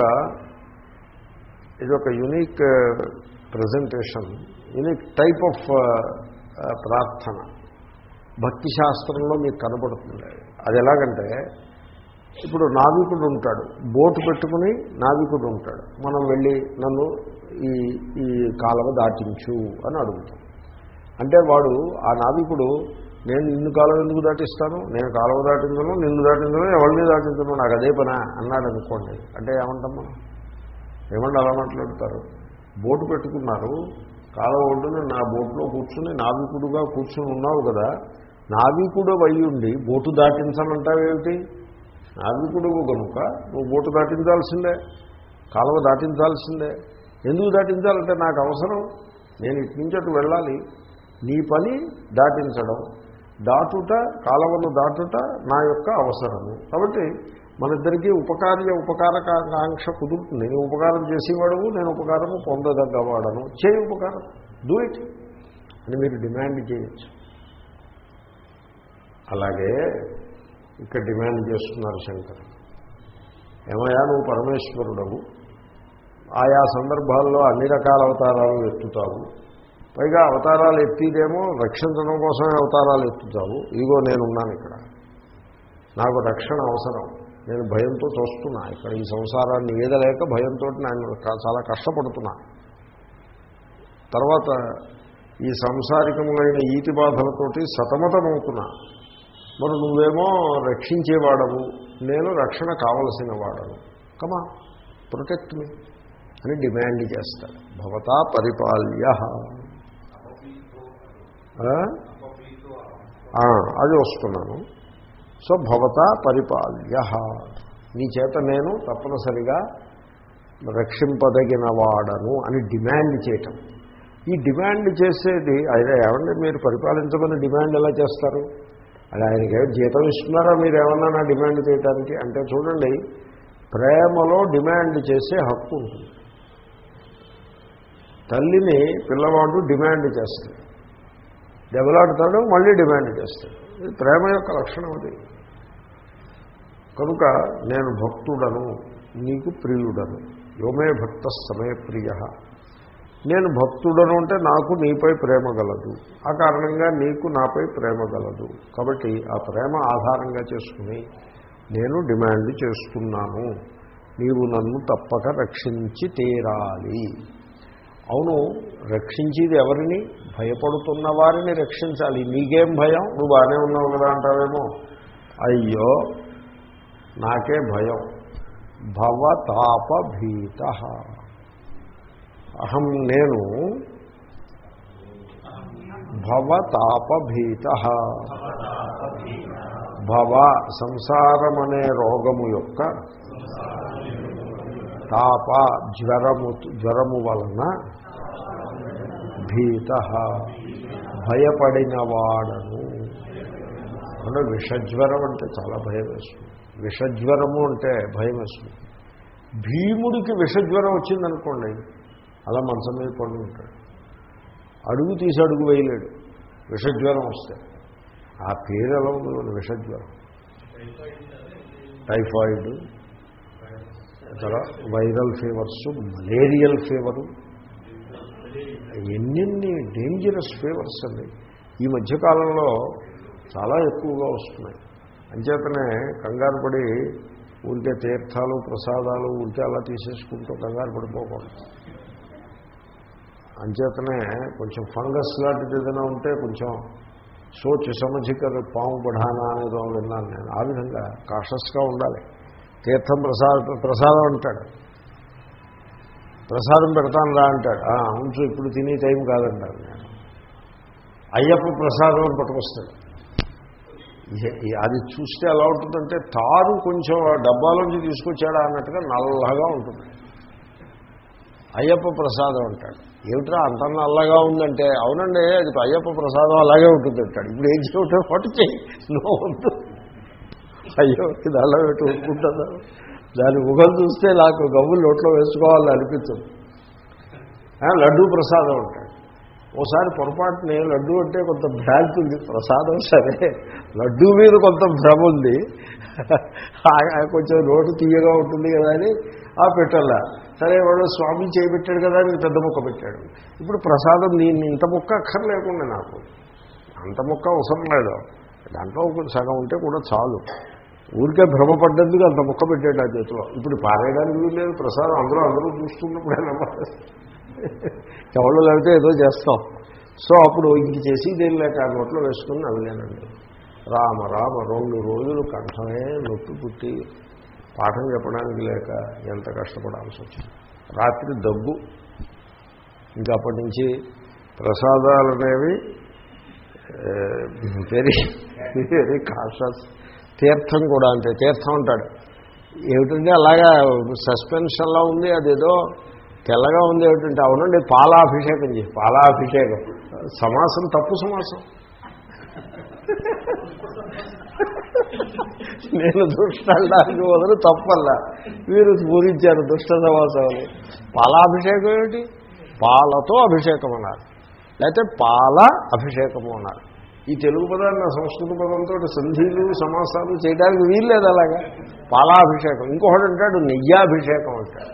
ఇదొక unique presentation unique type of ప్రార్థన. భక్తి శాస్త్రంలో మీకు కనబడుతుంది. అది ఎలాగంటే ఇప్పుడు నావికుడు ఉంటాడు. బోటు పెట్టుకుని నావికుడు ఉంటాడు. మనం వెళ్ళి నన్ను ఈ ఈ కాలువ దాటించు అని అడుగుతాం. అంటే వాడు ఆ నావికుడు నేను నిన్ను కాలువ ఎందుకు దాటిస్తాను? నేను కాలువ దాటించను నిన్ను దాటించను ఎవరిని దాటించను నాకు అదే పనా అన్నాడు అనుకోండి. అంటే ఏమంటాం మనం ఏమంటే అలా మాట్లాడతారు? బోటు పెట్టుకున్నారు. కాలువ ఒడ్డున నా బోట్లో కూర్చుని నావికుడుగా కూర్చుని ఉన్నావు కదా. నావికుడు అయ్యుండి బోటు దాటించమంటావేమిటి? నావికుడు కనుక నువ్వు బోటు దాటించాల్సిందే. కాలువ దాటించాల్సిందే. ఎందుకు దాటించాలంటే నాకు అవసరం. నేను ఇటు నుంచి అటు వెళ్ళాలి. నీ పని దాటించడం. దాటుట కాలవను దాటుట నా యొక్క అవసరము. కాబట్టి మనిద్దరికీ ఉపకార్య ఉపకారకాంక్ష కుదురుతుంది. నేను ఉపకారం చేసేవాడము నేను ఉపకారము పొందదగ్గవాడను. చేయి ఉపకారం. డూ ఇట్ అని మీరు డిమాండ్ చేయొచ్చు. అలాగే ఇక్కడ డిమాండ్ చేస్తున్నారు శంకర్. ఏమయ్యా నువ్వు పరమేశ్వరుడవు. ఆయా సందర్భాల్లో అన్ని రకాల అవతారాలు ఎత్తుతావు. పైగా అవతారాలు ఎత్తిదేమో రక్షించడం కోసమే అవతారాలు ఎత్తుతావు. ఇదిగో నేనున్నాను ఇక్కడ. నాకు రక్షణ అవసరం. నేను భయంతో చూస్తున్నా. ఇక్కడ ఈ సంసారాన్ని ఏదలేక భయంతో నేను చాలా కష్టపడుతున్నా. తర్వాత ఈ సంసారికములైన ఈతి బాధలతోటి సతమతమవుతున్నా. మరి నువ్వేమో రక్షించేవాడవు. నేను రక్షణ కావలసిన వాడను కమా ప్రొటెక్ట్ మీ అని డిమాండ్ చేస్తాడు భవతా పరిపాల్య. అది వస్తున్నాను. సో భవత పరిపాల్య. నీ చేత నేను తప్పనిసరిగా రక్షింపదగిన వాడను అని డిమాండ్ చేయటం. ఈ డిమాండ్ చేసేది ఆయన ఏమంటే మీరు పరిపాలించమని డిమాండ్ ఎలా చేస్తారు? అది ఆయనకి జీతం ఇస్తున్నారా? మీరు ఏమన్నా నా డిమాండ్ చేయడానికి అంటే చూడండి ప్రేమలో డిమాండ్ చేసే హక్కు ఉంటుంది. తల్లిని పిల్లవాడు డిమాండ్ చేస్తాడు. దెబ్బలాడతాడు మళ్ళీ డిమాండ్ చేస్తాడు. ఇది ప్రేమ యొక్క లక్షణం అది. కనుక నేను భక్తుడను నీకు ప్రియుడను. యోమే భక్త సమే ప్రియ. నేను భక్తుడను అంటే నాకు నీపై ప్రేమ గలదు. ఆ కారణంగా నీకు నాపై ప్రేమ గలదు. కాబట్టి ఆ ప్రేమ ఆధారంగా చేసుకుని నేను డిమాండ్ చేస్తున్నాను. నీవు నన్ను తప్పక రక్షించి తీరాలి. అవును రక్షించేది ఎవరిని? భయపడుతున్న వారిని రక్షించాలి. నీకేం భయం? నువ్వు బాగానే ఉన్నావు కదా అంటావేమో. అయ్యో నాకే భయం. భవతాపభీత. అహం నేను భవతాపభీత. భవ సంసారమనే రోగము యొక్క తాప జ్వరము జ్వరము వలన భీత భయపడిన వాడను. అంటే విషజ్వరం అంటే చాలా భయం వేస్తుంది విషజ్వరము అంటే భయం వేస్తుంది భీముడికి విషజ్వరం వచ్చిందనుకోండి అలా మంచం మీద పడి ఉంటాడు. అడుగు తీసి అడుగు వేయలేడు విషజ్వరం వస్తే. ఆ పేరు ఎలా ఉంది విషజ్వరం? టైఫాయిడ్. తర్వాత వైరల్ ఫీవర్స్ మలేరియల్ ఫీవరు. ఎన్నెన్ని డేంజరస్ ఫీవర్స్ అండి. ఈ మధ్యకాలంలో చాలా ఎక్కువగా వస్తున్నాయి. అంచేతనే కంగారు పడి ఉంటే తీర్థాలు ప్రసాదాలు ఉంటే అలా తీసేసుకుంటూ కంగారు పడిపోకూడదు. అంచేతనే కొంచెం ఫంగస్ లాంటిది ఏదైనా ఉంటే కొంచెం సోచి సమధికర పాము పఢానా అనేదో విన్నాను నేను. ఆ విధంగా కాషస్గా ఉండాలి. తీర్థం ప్రసాద ప్రసాదం అంటాడు. ప్రసాదం పెడతాను రా అంటాడు. "ఆ, ఉంచు ఇప్పుడు తినే టైం కాదంటాడు నేను. అయ్యప్ప ప్రసాదం అని పట్టుకొస్తాడు. అది చూస్తే ఎలా ఉంటుందంటే తారు కొంచెం డబ్బాలోంచి తీసుకొచ్చాడా అన్నట్టుగా నల్లగా ఉంటుంది. అయ్యప్ప ప్రసాదం అంటాడు. ఏమిట్రా అంత నల్లగా ఉందంటే? అవునండి అది అయ్యప్ప ప్రసాదం అలాగే ఉంటుంది అంటాడు. ఇప్పుడు ఏం చేయటం పట్టు చేయి నువ్వు అయ్యో ఇది అలా పెట్టి దాని ముఖం చూస్తే నాకు గవ్వులు నోట్లో వేసుకోవాలని అనిపించదు లడ్డూ ప్రసాదం అంటాడు ఓసారి పొరపాటుని లడ్డు అంటే కొంత భ్రాంతి ఉంది. ప్రసాదం సరే లడ్డూ మీద కొంత భ్రమ ఉంది. ఆ కొంచెం నోటు తీయగా ఉంటుంది కదా అని ఆ పెట్టాలా. సరే వాడు స్వామి చేయబెట్టాడు కదా అని పెద్ద ముక్క పెట్టాడు. ఇప్పుడు ప్రసాదం నేను ఇంత ముక్క అక్కర్లేకుండా నాకు. అంత ముక్క అవసరం లేదు. దాంట్లో ఒక సగం ఉంటే కూడా చాలు. ఊరికే భ్రమపడ్డందుకు అంత ముక్క పెట్టాడు ఆ చేతిలో. ఇప్పుడు పారేయడానికి వీల్లేదు ప్రసాదం అందరూ అందరూ చూస్తున్నప్పుడే ఎవరు లేకపోతే ఏదో చేస్తాం. సో అప్పుడు ఇంక చేసేదేం లేక ఆ నోట్లో వేసుకుని నవ్వలేనండి రామ రామ రెండు రోజులు కంఠమే నొప్పి పుట్టి పాఠం చెప్పడానికి లేక ఎంత కష్టపడాల్సి వచ్చింది. రాత్రి దగ్గు. ఇంకా అప్పటి నుంచి ప్రసాదాలు అనేవి వెరీ వెరీ కాషస్. తీర్థం కూడా అంతే తీర్థం అంటాడు. ఏమిటంటే అలాగా సస్పెన్షన్లా ఉంది అదేదో తెల్లగా ఉంది ఏమిటంటే అవునండి పాలాభిషేకం చేసి పాలాభిషేకం. సమాసం తప్పు సమాసం. నేను దుష్టడానికి వదలు తప్పల్లా. మీరు పూరించారు దుష్ట సమాసాలు. పాలాభిషేకం ఏమిటి? పాలతో అభిషేకం అన్నారు. లేకపోతే పాల అభిషేకము అన్నారు. ఈ తెలుగు పదాన్ని సంస్కృత పదంతో సంధిలు సమాసాలు చేయడానికి వీల్లేదు అలాగా. పాలాభిషేకం. ఇంకొకటి అంటాడు నెయ్యాభిషేకం అంటాడు.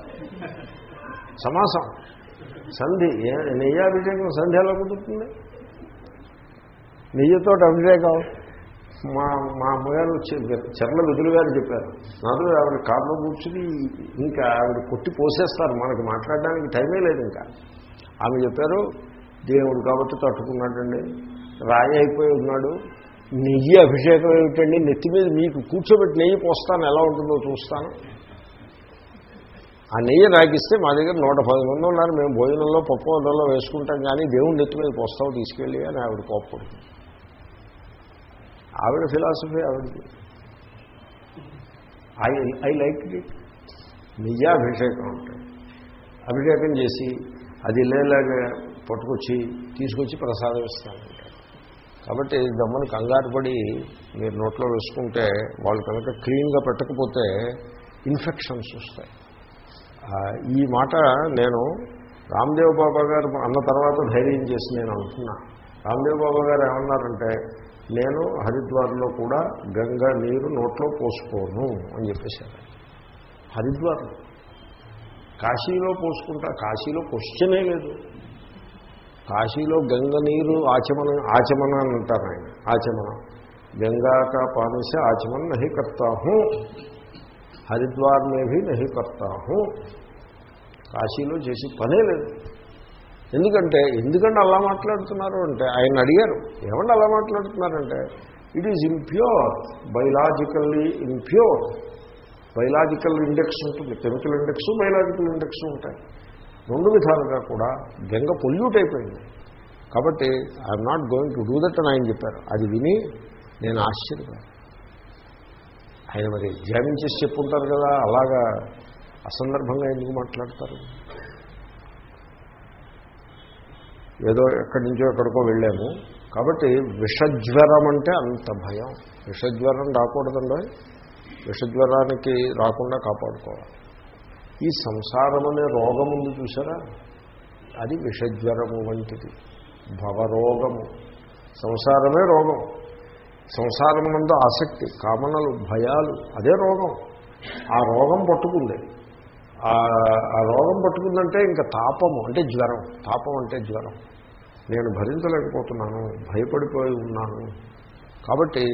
సమాసం. సంధి నెయ్యాభిషేకం సంధి ఎలా కుదురుతుంది? నెయ్యితో అభిషేకం. మా మా అమ్మగారు చె- చెర్ల విధులు గారు చెప్పారు. నాతో ఆవిడ కారులో కూర్చుని ఇంకా ఆవిడ కొట్టి పోసేస్తారు. మనకి మాట్లాడడానికి టైమే లేదు ఇంకా. ఆమె చెప్పారు దేవుడు కాబట్టి తట్టుకున్నాడండి. రాయి అయిపోయి ఉన్నాడు. నెయ్యి అభిషేకం ఏమిటండి? నెత్తి మీద మీకు కూర్చోబెట్టి నెయ్యి పోస్తాను. ఎలా ఉంటుందో చూస్తాను. ఆ నెయ్యి నాకు మా దగ్గర నూట పది మంది ఉన్నారు. మేము భోజనంలో పప్పు వదల్లో వేసుకుంటాం కానీ దేవుని నెత్తి మీద పోస్తావు తీసుకెళ్ళి అని ఆవిడ కోప్పడుతుంది. ఆవిడ ఫిలాసఫీ ఆవిడది. I I like it. నిజాభిషేకం అంటే అభిషేకం చేసి అది లేలాగా పట్టుకొచ్చి తీసుకొచ్చి ప్రసాదం ఇస్తానంటాడు కాబట్టి దమ్మని కంగారు పడి మీరు నోట్లో వేసుకుంటే వాళ్ళు కనుక క్లీన్గా పెట్టకపోతే ఇన్ఫెక్షన్స్ వస్తాయి. ఈ మాట నేను రామ్దేవ్ బాబా గారు అన్న తర్వాత ధైర్యం చేసి నేను అనుకున్నా. రామ్దేవ్ బాబా గారు ఏమన్నారంటే నేను హరిద్వార్లో కూడా గంగా నీరు నోట్లో పోసుకోను అని చెప్పేశారు. హరిద్వార్లో కాశీలో పోసుకుంటా? కాశీలో క్వశ్చనే లేదు. కాశీలో గంగ నీరు ఆచమన ఆచమన అని అంటారు ఆయన. ఆచమన. గంగాక పానసే ఆచమన నహి కర్తాహు. హరిద్వార్ నేవి నహి కర్తాహు. కాశీలో చేసి పనే లేదు. ఎందుకంటే ఎందుకంటే అలా మాట్లాడుతున్నారు అంటే ఆయన అడిగారు ఏమన్నా అలా మాట్లాడుతున్నారంటే it is impure biologically impure biological index ఉంటుంది కెమికల్ ఇండెక్స్ బయలాజికల్ ఇండెక్స్ ఉంటాయి. రెండు విధాలుగా కూడా గంగ పొల్యూట్ అయిపోయింది. కాబట్టి I'm not going to do that అని ఆయన చెప్పారు. అది విని నేను ఆశ్చర్యపోయాను. ఆయన మరి ఎగ్జామిన్ చేసి చెప్పుంటారు కదా అలాగా అసందర్భంగా ఎందుకు మాట్లాడతారు? ఏదో ఎక్కడి నుంచో ఎక్కడికో వెళ్ళాము. కాబట్టి విషజ్వరం అంటే అంత భయం. విషజ్వరం రాకూడదండి. విషజ్వరానికి రాకుండా కాపాడుకోవాలి. ఈ సంసారం అనే రోగం ఉంది చూసారా అది విషజ్వరము వంటిది. భవరోగము. సంసారమే రోగం. సంసారం నందు ఆసక్తి కామనలు భయాలు అదే రోగం. ఆ రోగం పట్టుకుంది. ఆ- ఆ రోగం పట్టుకుందంటే ఇంకా తాపము అంటే జ్వరం. తాపం అంటే జ్వరం. నేను భరించలేకపోతున్నాను భయపడిపోయి ఉన్నాను. కాబట్టి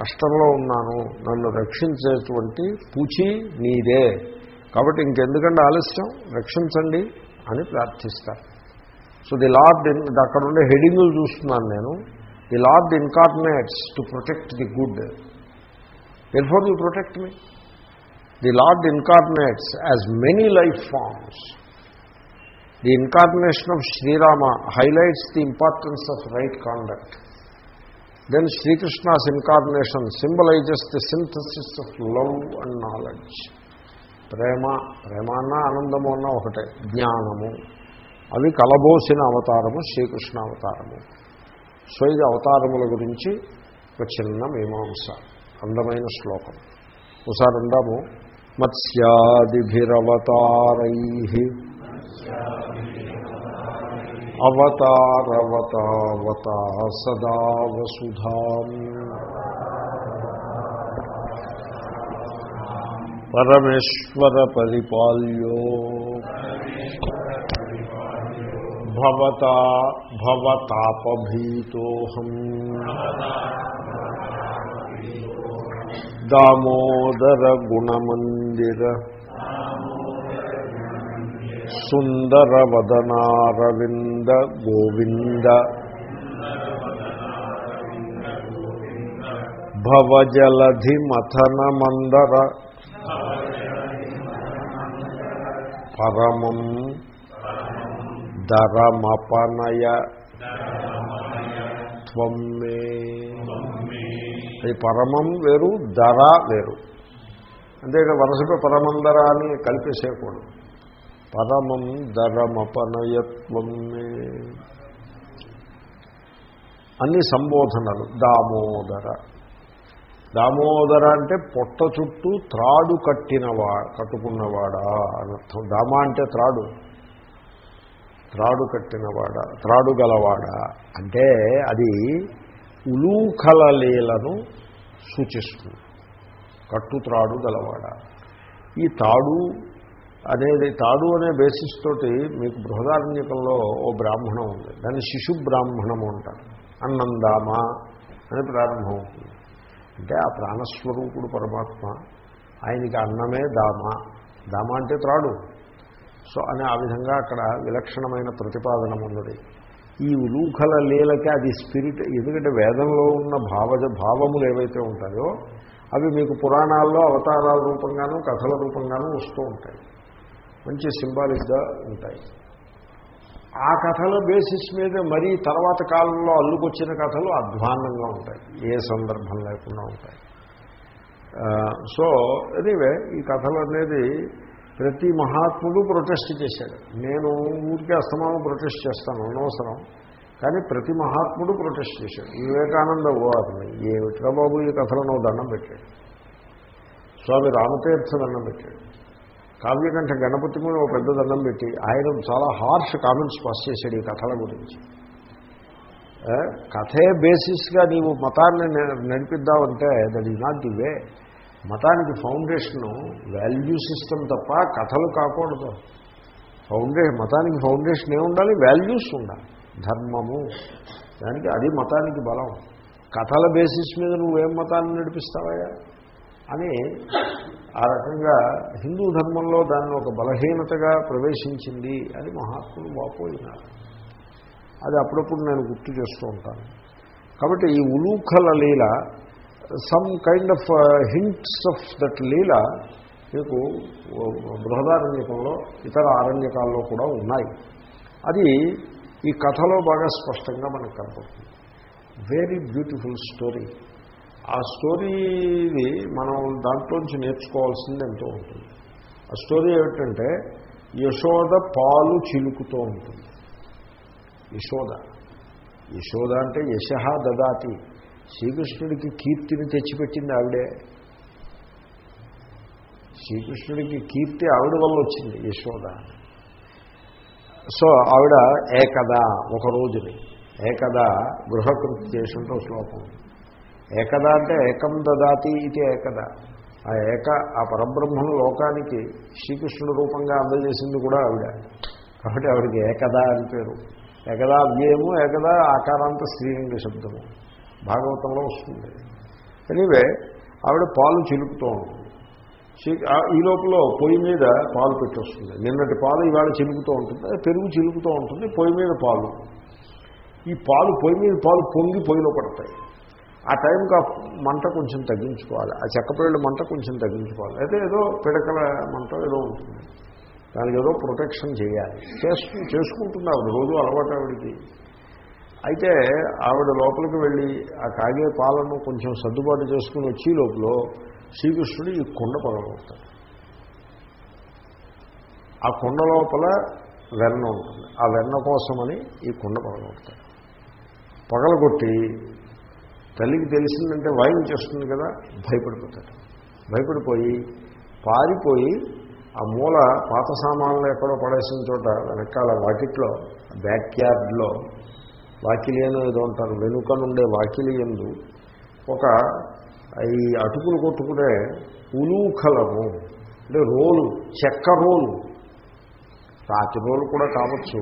కష్టంలో ఉన్నాను. నన్ను రక్షించేటువంటి పూచి నీదే. కాబట్టి ఇంకెందుకంటే ఆలస్యం? రక్షించండి అని ప్రార్థిస్తారు. సో ది లార్డ్ ఇన్ అక్కడ ఉండే హెడింగులు చూస్తున్నాను నేను. The lord incarnates to protect the good ఎల్ఫోర్ you protect me the lord incarnates as many life forms the incarnation of Srirama highlights the importance of right conduct then Srikrishna's incarnation symbolises the synthesis of love and knowledge ప్రేమ ప్రేమ అన్న ఆనందము అన్న ఒకటే జ్ఞానము. అవి కలబోసిన అవతారము శ్రీకృష్ణ అవతారము. So ఇది అవతారముల గురించి ఒక చిన్న మీమాంస అందమైన శ్లోకం. ఒకసారి అందాము మత్స్యాదిభిరవతారై. అవతారవతావత సదా వసుధాం. పరమేశ్వర పరిపాల్యో భవతా భవతాపభీతోహం దామోదర గుణమందిర సుందరవదనారవింద గోవింద భవజలధి పరమం ధరమపనయ త్వం అది పరమం వేరు ధర వేరు. అంతేగా వరుసగా పరమందర అని కలిపేసేయకూడదు. పరమం ధరమపనయత్వం మే. అన్ని సంబోధనలు దామోదర. దామోదర అంటే పొట్ట చుట్టూ త్రాడు కట్టినవా కట్టుకున్నవాడా అనర్థం దామ అంటే త్రాడు. త్రాడు కట్టినవాడా త్రాడు గలవాడా అంటే అది ఉలూఖల లీలను సూచిస్తుంది. కట్టు త్రాడు గలవాడా. ఈ తాడు అనేది తాడు అనే బేసిస్ తోటి మీకు బృహదారణ్యకంలో ఓ బ్రాహ్మణం ఉంది. దాన్ని శిశు బ్రాహ్మణము అంటారు. అన్నందామా అని ప్రారంభం అవుతుంది. అంటే ఆ ప్రాణస్వరూపుడు పరమాత్మ ఆయనకి అన్నమే దామ. దామ అంటే త్రాడు. సో అని ఆ విధంగా అక్కడ విలక్షణమైన ప్రతిపాదన ఉన్నది. ఈ ఉలూఖల లీలకి అది స్పిరిట్ ఎందుకంటే వేదంలో ఉన్న భావజ భావములు ఏవైతే ఉంటాయో అవి మీకు పురాణాల్లో అవతారాల రూపంగానూ కథల రూపంగానూ వస్తూ ఉంటాయి. మంచి సింబాలిక్గా ఉంటాయి. ఆ కథల బేసిస్ మీద మరీ తర్వాత కాలంలో అల్లుకొచ్చిన కథలు అధ్వాన్నంగా ఉంటాయి. ఏ సందర్భం లేకుండా ఉంటాయి. సో ఎనీవే ఈ కథలు అనేది ప్రతి మహాత్ముడు ప్రొటెస్ట్ చేశాడు. నేను ఊరికే అస్తమానం ప్రొటెస్ట్ చేస్తాను అనవసరం. కానీ ప్రతి మహాత్ముడు ప్రొటెస్ట్ చేశాడు. వివేకానంద ఓ అతను ఏమిట్రా బాబు ఈ కథలను దండం పెట్టాడు? స్వామి రామతీర్థ దండం పెట్టాడు. కావ్యకంఠ గణపతి మీద ఒక పెద్ద దండం పెట్టి ఆయన చాలా హార్ష్ కామెంట్స్ పాస్ చేశాడు ఈ కథల గురించి. కథే బేసిస్గా నీవు మతాన్ని నడిపిద్దామంటే that is not the way. మతానికి ఫౌండేషను వాల్యూ సిస్టమ్ తప్ప కథలు కాకూడదు. ఫౌండేషన్ మతానికి ఫౌండేషన్ ఏముండాలి? వాల్యూస్ ఉండాలి. ధర్మము. దానికి అది మతానికి బలం. కథల బేసిస్ మీద నువ్వేం మతాన్ని నడిపిస్తావయ్యా అని ఆ రకంగా హిందూ ధర్మంలో దాన్ని ఒక బలహీనతగా ప్రవేశించింది అని మహాత్ములు వాపోయినారు. అది అప్పుడప్పుడు నేను గుర్తు చేస్తూ ఉంటాను. కాబట్టి ఈ ఉలూఖల లీల some kind of hints of that leela మీకు బృహదారణ్యకంలో ఇతర ఆరణ్యకాల్లో కూడా ఉన్నాయి. అది ఈ కథలో బాగా స్పష్టంగా మనకు కనపడుతుంది. వెరీ బ్యూటిఫుల్ స్టోరీ ఆ స్టోరీది మనం దాంట్లోంచి నేర్చుకోవాల్సింది ఎంతో ఉంటుంది. ఆ స్టోరీ ఏమిటంటే యశోద పాలు చిలుకుతూ ఉంటుంది. యశోద. యశోద అంటే యశ దదాతి. శ్రీకృష్ణుడికి కీర్తిని తెచ్చిపెట్టింది ఆవిడే. శ్రీకృష్ణుడికి కీర్తి ఆవిడ వల్ల వచ్చింది యశోద. సో ఆవిడ ఏకదా ఒక రోజుని. ఏకదా గృహకృత్యేషంతో శ్లోకం. ఏకదా అంటే ఏకం దదాతి ఇది ఏకద. ఆ ఏక ఆ పరబ్రహ్మను లోకానికి శ్రీకృష్ణుడు రూపంగా అందజేసింది కూడా ఆవిడ. కాబట్టి ఆవిడకి ఏకదా అని పేరు. ఏకదా అవ్యయము ఏకదా ఆకారాంత స్త్రీలింగ శబ్దము. భాగవతంలో వస్తుంది. ఎనివే ఆవిడ పాలు చిలుపుతూ ఉంటుంది. శ్రీ- ఆ- ఈ లోపల పొయ్యి మీద పాలు పెట్టి వస్తుంది నిన్నటి పాలు ఇవాళ చిలుకుతూ ఉంటుంది. పెరుగు చిలుపుతూ ఉంటుంది. పొయ్యి మీద పాలు. ఈ పాలు పొయ్యి మీద పాలు పొంగి పొయ్యిలో పడతాయి. ఆ టైంకి ఆ మంట కొంచెం తగ్గించుకోవాలి. ఆ చెక్కపేళ్ళు మంట కొంచెం తగ్గించుకోవాలి. అయితే ఏదో పిడకల మంట ఏదో ఉంటుంది. దానికి ఏదో ప్రొటెక్షన్ చేయాలి. చేస్తూ చేసుకుంటుంది ఆవిడ. రోజు అలవాటు ఆవిడికి. అయితే ఆవిడ లోపలికి వెళ్ళి ఆ కాగే పాలను కొంచెం సర్దుబాటు చేసుకుని వచ్చి లోపల శ్రీకృష్ణుడు ఈ కొండ పగలగొడతాడు. ఆ కొండ లోపల వెన్న ఉంటుంది. ఆ వెన్న కోసమని ఈ కొండ పగలగొడతాడు. పగలగొట్టి తల్లికి తెలిసిందంటే వాయించేస్తుంది కదా భయపడిపోతాడు. భయపడిపోయి పారిపోయి ఆ మూల పాత సామాన్లు ఎక్కడో పడేసిన చోట వెనకాల వాకిట్లో బ్యాక్ యార్డ్లో వాకిలి ఏదో అంటారు వెనుక నుండే వాకిలి ఎందు ఒక ఈ అటుకులు కొట్టుకునే ఉలూఖలము అంటే రోలు చెక్క రోలు. రాతి రోలు కూడా కావచ్చు.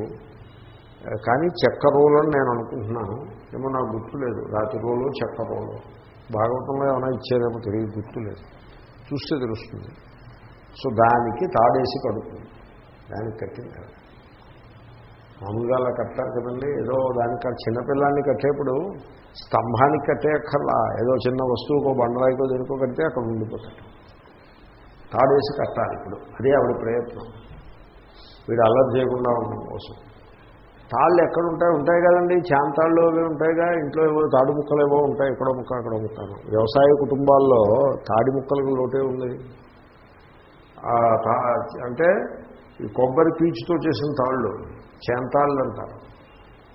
కానీ చెక్క రోలు అని నేను అనుకుంటున్నాను. ఏమో నాకు గుర్తులేదు. రాతి రోలు చెక్క రోలు. భాగవతంలో ఏమైనా ఇచ్చేదేమో తెలియదు గుర్తులేదు. చూస్తే తెలుస్తుంది. సో దానికి తాడేసి కడుతుంది. దానికి కట్టింది కదా మామూలుగా అలా కట్టారు కదండి. ఏదో దానికి చిన్నపిల్లాన్ని కట్టేప్పుడు స్తంభానికి కట్టేయక్కర్లా. ఏదో చిన్న వస్తువుకో బండరాయికో దేనికో కడితే అక్కడ ఉండిపోతాడు తాడేసి కట్టాలి ఇప్పుడు. అదే ఆవిడ ప్రయత్నం. వీడు అల్లరి చేయకుండా ఉండడం కోసం. తాళ్ళు ఎక్కడ ఉంటాయి? ఉంటాయి కదండి. చాంతాళ్ళు అవి ఉంటాయిగా. ఇంట్లో ఏవో తాడు ముక్కలు ఏవో ఉంటాయి. ఇక్కడ ముక్క అక్కడ ముక్కను వ్యవసాయ కుటుంబాల్లో తాడి ముక్కలకు లోటే ఉంది. అంటే ఈ కొబ్బరి పీచుతో చేసిన తాళ్ళు చేంతాళ్ళు అంటారు.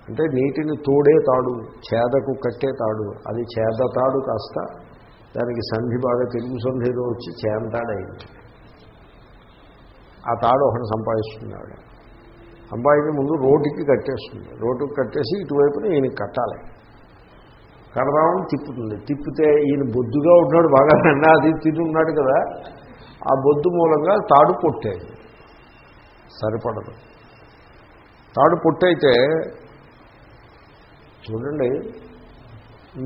అంటే నీటిని తోడే తాడు చేదకు కట్టే తాడు. అది చేద తాడు కాస్త దానికి సంధి బాగా తెలుగు సంధిలో వచ్చి చేంతాడైంది. ఆ తాడు ఒకటి సంపాదిస్తున్నాడు. అబ్బాయికి ముందు రోడ్డుకి కట్టేస్తుంది. రోడ్డుకి కట్టేసి ఇటువైపున ఈయనకి కట్టాలి. కడదామని తిప్పుతుంది. తిప్పితే ఈయన బొద్దుగా ఉన్నాడు బాగా నిన్న అది తిని ఉన్నాడు కదా. ఆ బొద్దు మూలంగా తాడు పొట్టేది. సరిపడదు. తాడు పొట్టయితే చూడండి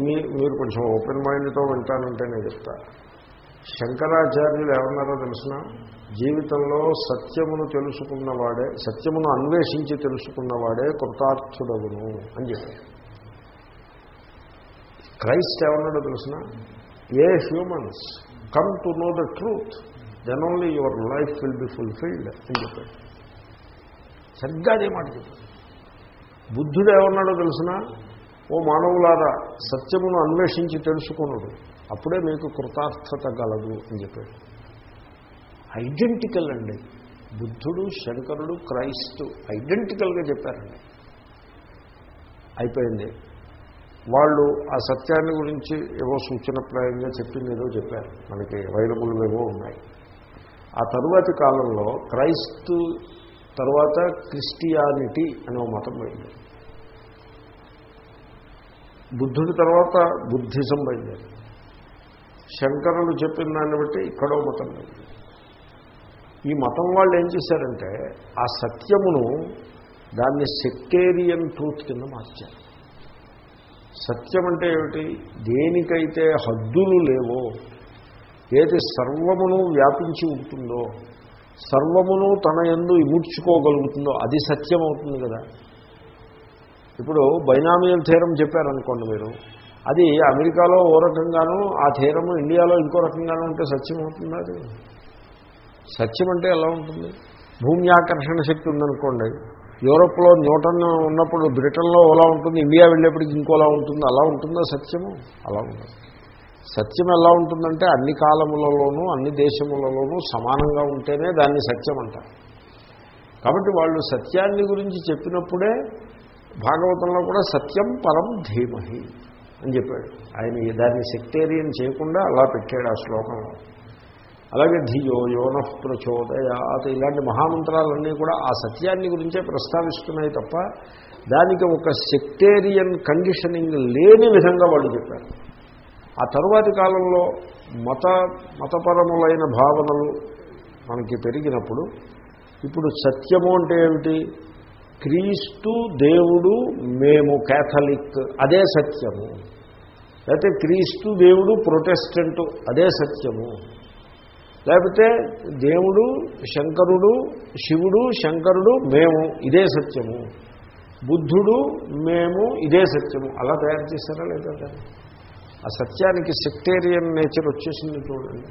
మీ మీరు కొంచెం ఓపెన్ మైండ్తో వింటానంటే నేను చెప్తాను శంకరాచార్యులు ఏమన్నారో తెలిసిన? జీవితంలో సత్యమును తెలుసుకున్నవాడే సత్యమును అన్వేషించి తెలుసుకున్నవాడే కృతార్థుడవును అని చెప్పారు. క్రైస్ట్ ఏమన్నాడో తెలిసిన? A humans come to know the truth then only your life will be fulfilled అని చెప్పాడు సరిగ్గా అదే మాట చెప్పాడు బుద్ధుడు ఏమన్నాడో తెలిసిన? ఓ మానవులారా సత్యమును అన్వేషించి తెలుసుకున్నాడు అప్పుడే మీకు కృతార్థత గలదు అని చెప్పాడు. ఐడెంటికల్ అండి. బుద్ధుడు శంకరుడు క్రైస్తు ఐడెంటికల్గా చెప్పారండి. అయిపోయింది. వాళ్ళు ఆ సత్యాన్ని గురించి ఏవో సూచనప్రాయంగా చెప్పింది ఏదో చెప్పారు. మనకి అవైలబుల్ ఏవో ఉన్నాయి. ఆ తరువాతి కాలంలో క్రైస్తు తర్వాత క్రిస్టియానిటీ అనే మతం పోయింది బుద్ధుడి తర్వాత బుద్ధిజం బయలుదేరి శంకరులు చెప్పిన దాన్ని బట్టి ఇక్కడో మతం లేదు. ఈ మతం వాళ్ళు ఏం చేశారంటే ఆ సత్యమును దాన్ని సెక్టేరియన్ ట్రూత్ కింద మార్చారు. సత్యం అంటే ఏమిటి? దేనికైతే హద్దులు లేవో ఏది సర్వమును వ్యాపించి ఉంటుందో సర్వమును తన ఎందు ఇముడ్చుకోగలుగుతుందో అది సత్యం అవుతుంది కదా. ఇప్పుడు బైనామియల్ థేరం చెప్పారనుకోండి మీరు అది అమెరికాలో ఓ రకంగాను ఆ తీరము ఇండియాలో ఇంకో రకంగాను ఉంటే సత్యం అవుతుంది అది? సత్యం అంటే ఎలా ఉంటుంది? భూమి ఆకర్షణ శక్తి ఉందనుకోండి. యూరోప్లో న్యూటన్ ఉన్నప్పుడు బ్రిటన్లో ఎలా ఉంటుంది ఇండియా వెళ్ళేప్పటికి ఇంకోలా ఉంటుంది అలా ఉంటుందా సత్యము? అలా ఉండదు. సత్యం ఎలా ఉంటుందంటే అన్ని కాలములలోనూ అన్ని దేశములలోనూ సమానంగా ఉంటేనే దాన్ని సత్యం అంటారు. కాబట్టి వాళ్ళు సత్యాన్ని గురించి చెప్పినప్పుడే భాగవతంలో కూడా సత్యం పరం ధీమహి. అని చెప్పాడు. ఆయన దాన్ని సెక్టేరియన్ చేయకుండా అలా పెట్టాడు ఆ శ్లోకంలో అలాగే ధియో యోన ప్రచోదయాత్ ఇలాంటి మహామంత్రాలన్నీ కూడా ఆ సత్యాన్ని గురించే ప్రస్తావిస్తున్నాయి తప్ప దానికి ఒక సెక్టేరియన్ కండిషనింగ్ లేని విధంగా వాళ్ళు చెప్పారు. ఆ తరువాతి కాలంలో మత మతపరములైన భావనలు మనకి పెరిగినప్పుడు ఇప్పుడు సత్యము అంటే ఏమిటి? క్రీస్తు దేవుడు మేము క్యాథలిక్ అదే సత్యము. లేకపోతే క్రీస్తు దేవుడు ప్రొటెస్టెంటు అదే సత్యము. లేకపోతే దేవుడు శంకరుడు శివుడు శంకరుడు మేము ఇదే సత్యము. బుద్ధుడు మేము ఇదే సత్యము. అలా తయారు చేశారా లేదా ఆ సత్యానికి సెక్టేరియన్ నేచర్ వచ్చేసింది చూడండి.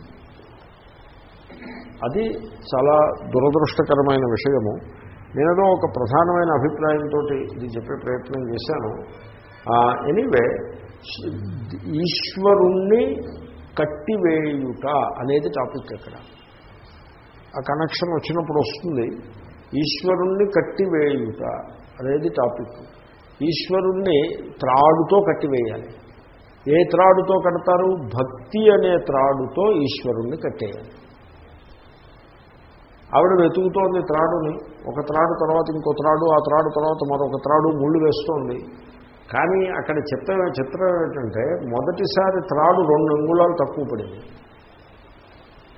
అది చాలా దురదృష్టకరమైన విషయము. నేనేదో ఒక ప్రధానమైన అభిప్రాయంతో ఇది చెప్పే ప్రయత్నం చేశాను. ఎనీవే ఈశ్వరుణ్ణి కట్టివేయుట అనేది టాపిక్ ఇక్కడ ఆ కనెక్షన్ వచ్చినప్పుడు వస్తుంది. ఈశ్వరుణ్ణి కట్టివేయుట అనేది టాపిక్. ఈశ్వరుణ్ణి త్రాడుతో కట్టివేయాలి. ఏ త్రాడుతో కడతారు? భక్తి అనే త్రాడుతో ఈశ్వరుణ్ణి కట్టేయాలి. ఆవిడ వెతుకుతోంది త్రాడుని. ఒక త్రాడు తర్వాత ఇంకో త్రాడు ఆ త్రాడు తర్వాత మరొక త్రాడు ముళ్ళు వేస్తోంది. కానీ అక్కడ చిత్రం చిత్రం ఏంటంటే మొదటిసారి త్రాడు రెండు అంగుళాలు తక్కువ పడింది.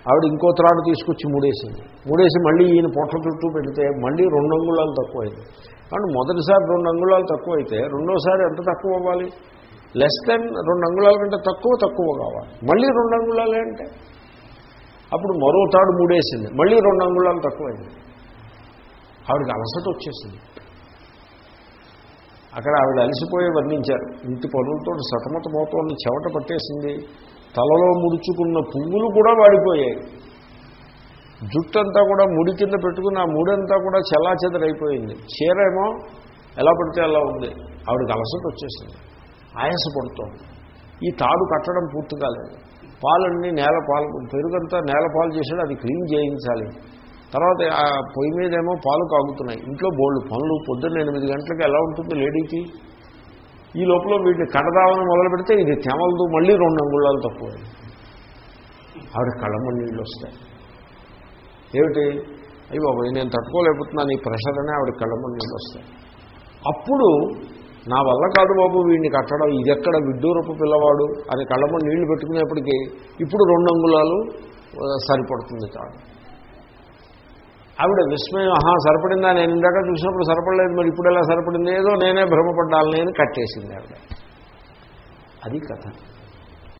ఆవిడ ఇంకో త్రాడు తీసుకొచ్చి మూడేసింది. మూడేసి మళ్ళీ ఈయన పొట్ల చుట్టూ పెడితే మళ్ళీ రెండు అంగుళాలు తక్కువైంది. కాబట్టి మొదటిసారి రెండు అంగుళాలు తక్కువ అయితే రెండోసారి ఎంత తక్కువ అవ్వాలి? లెస్ దెన్ రెండు అంగుళాల కంటే తక్కువ తక్కువ కావాలి. మళ్ళీ రెండు అంగుళాలే అంటే? అప్పుడు మరో తాడు మూడేసింది. మళ్ళీ రెండు అంగుళాలు తక్కువైంది. ఆవిడకి అలసట వచ్చేసింది. అక్కడ ఆవిడ అలసిపోయి వర్ణించారు. ఇంటి పనులతో సతమతమవుతోంది చెమట పట్టేసింది. తలలో ముడుచుకున్న పువ్వులు కూడా వాడిపోయాయి. జుట్టంతా కూడా ముడి కింద పెట్టుకుని ఆ ముడంతా కూడా చెల్లాచెదరైపోయింది. చీరేమో ఎలా పడితే అలా ఉంది. ఆవిడకి అలసట వచ్చేసింది. ఆయాసపడుతోంది. ఈ తాడు కట్టడం పూర్తి కాలేదు. పాలన్నీ నేల పాలు పెరుగంతా నేల పాలు చేసాడు అది క్లీన్ చేయించాలి. తర్వాత ఆ పొయ్యి మీదేమో పాలు కాగుతున్నాయి. ఇంట్లో బోళ్ళు పనులు పొద్దున్న ఎనిమిది గంటలకు ఎలా ఉంటుంది లేడీకి? ఈ లోపల వీటిని కడదామని మొదలు పెడితే ఇది తెమలదు మళ్ళీ రెండు అంగుళాలు తక్కువ ఆవిడ కళ్ళమ్మ నీళ్ళు వస్తాయి. ఏమిటి? అయ్యి బాబు నేను తట్టుకోలేకపోతున్నాను ఈ ప్రెషర్ అనే ఆవిడ కళ్ళమ్మ నీళ్ళు వస్తాయి. అప్పుడు నా వల్ల కాదు బాబు వీడిని కట్టడం ఇది ఎక్కడ విడ్డూరపు పిల్లవాడు అని కళ్ళమ్మ నీళ్ళు పెట్టుకునేప్పటికీ ఇప్పుడు రెండు అంగుళాలు సరిపడుతుంది కాదు. ఆవిడ విస్మయం ఆహా సరిపడిందా? నేను ఇందాక చూసినప్పుడు సరిపడలేదు మరి ఇప్పుడు ఎలా సరిపడింది? ఏదో నేనే భ్రమపడ్డాలని అని కట్టేసింది ఆవిడ. అది కథ.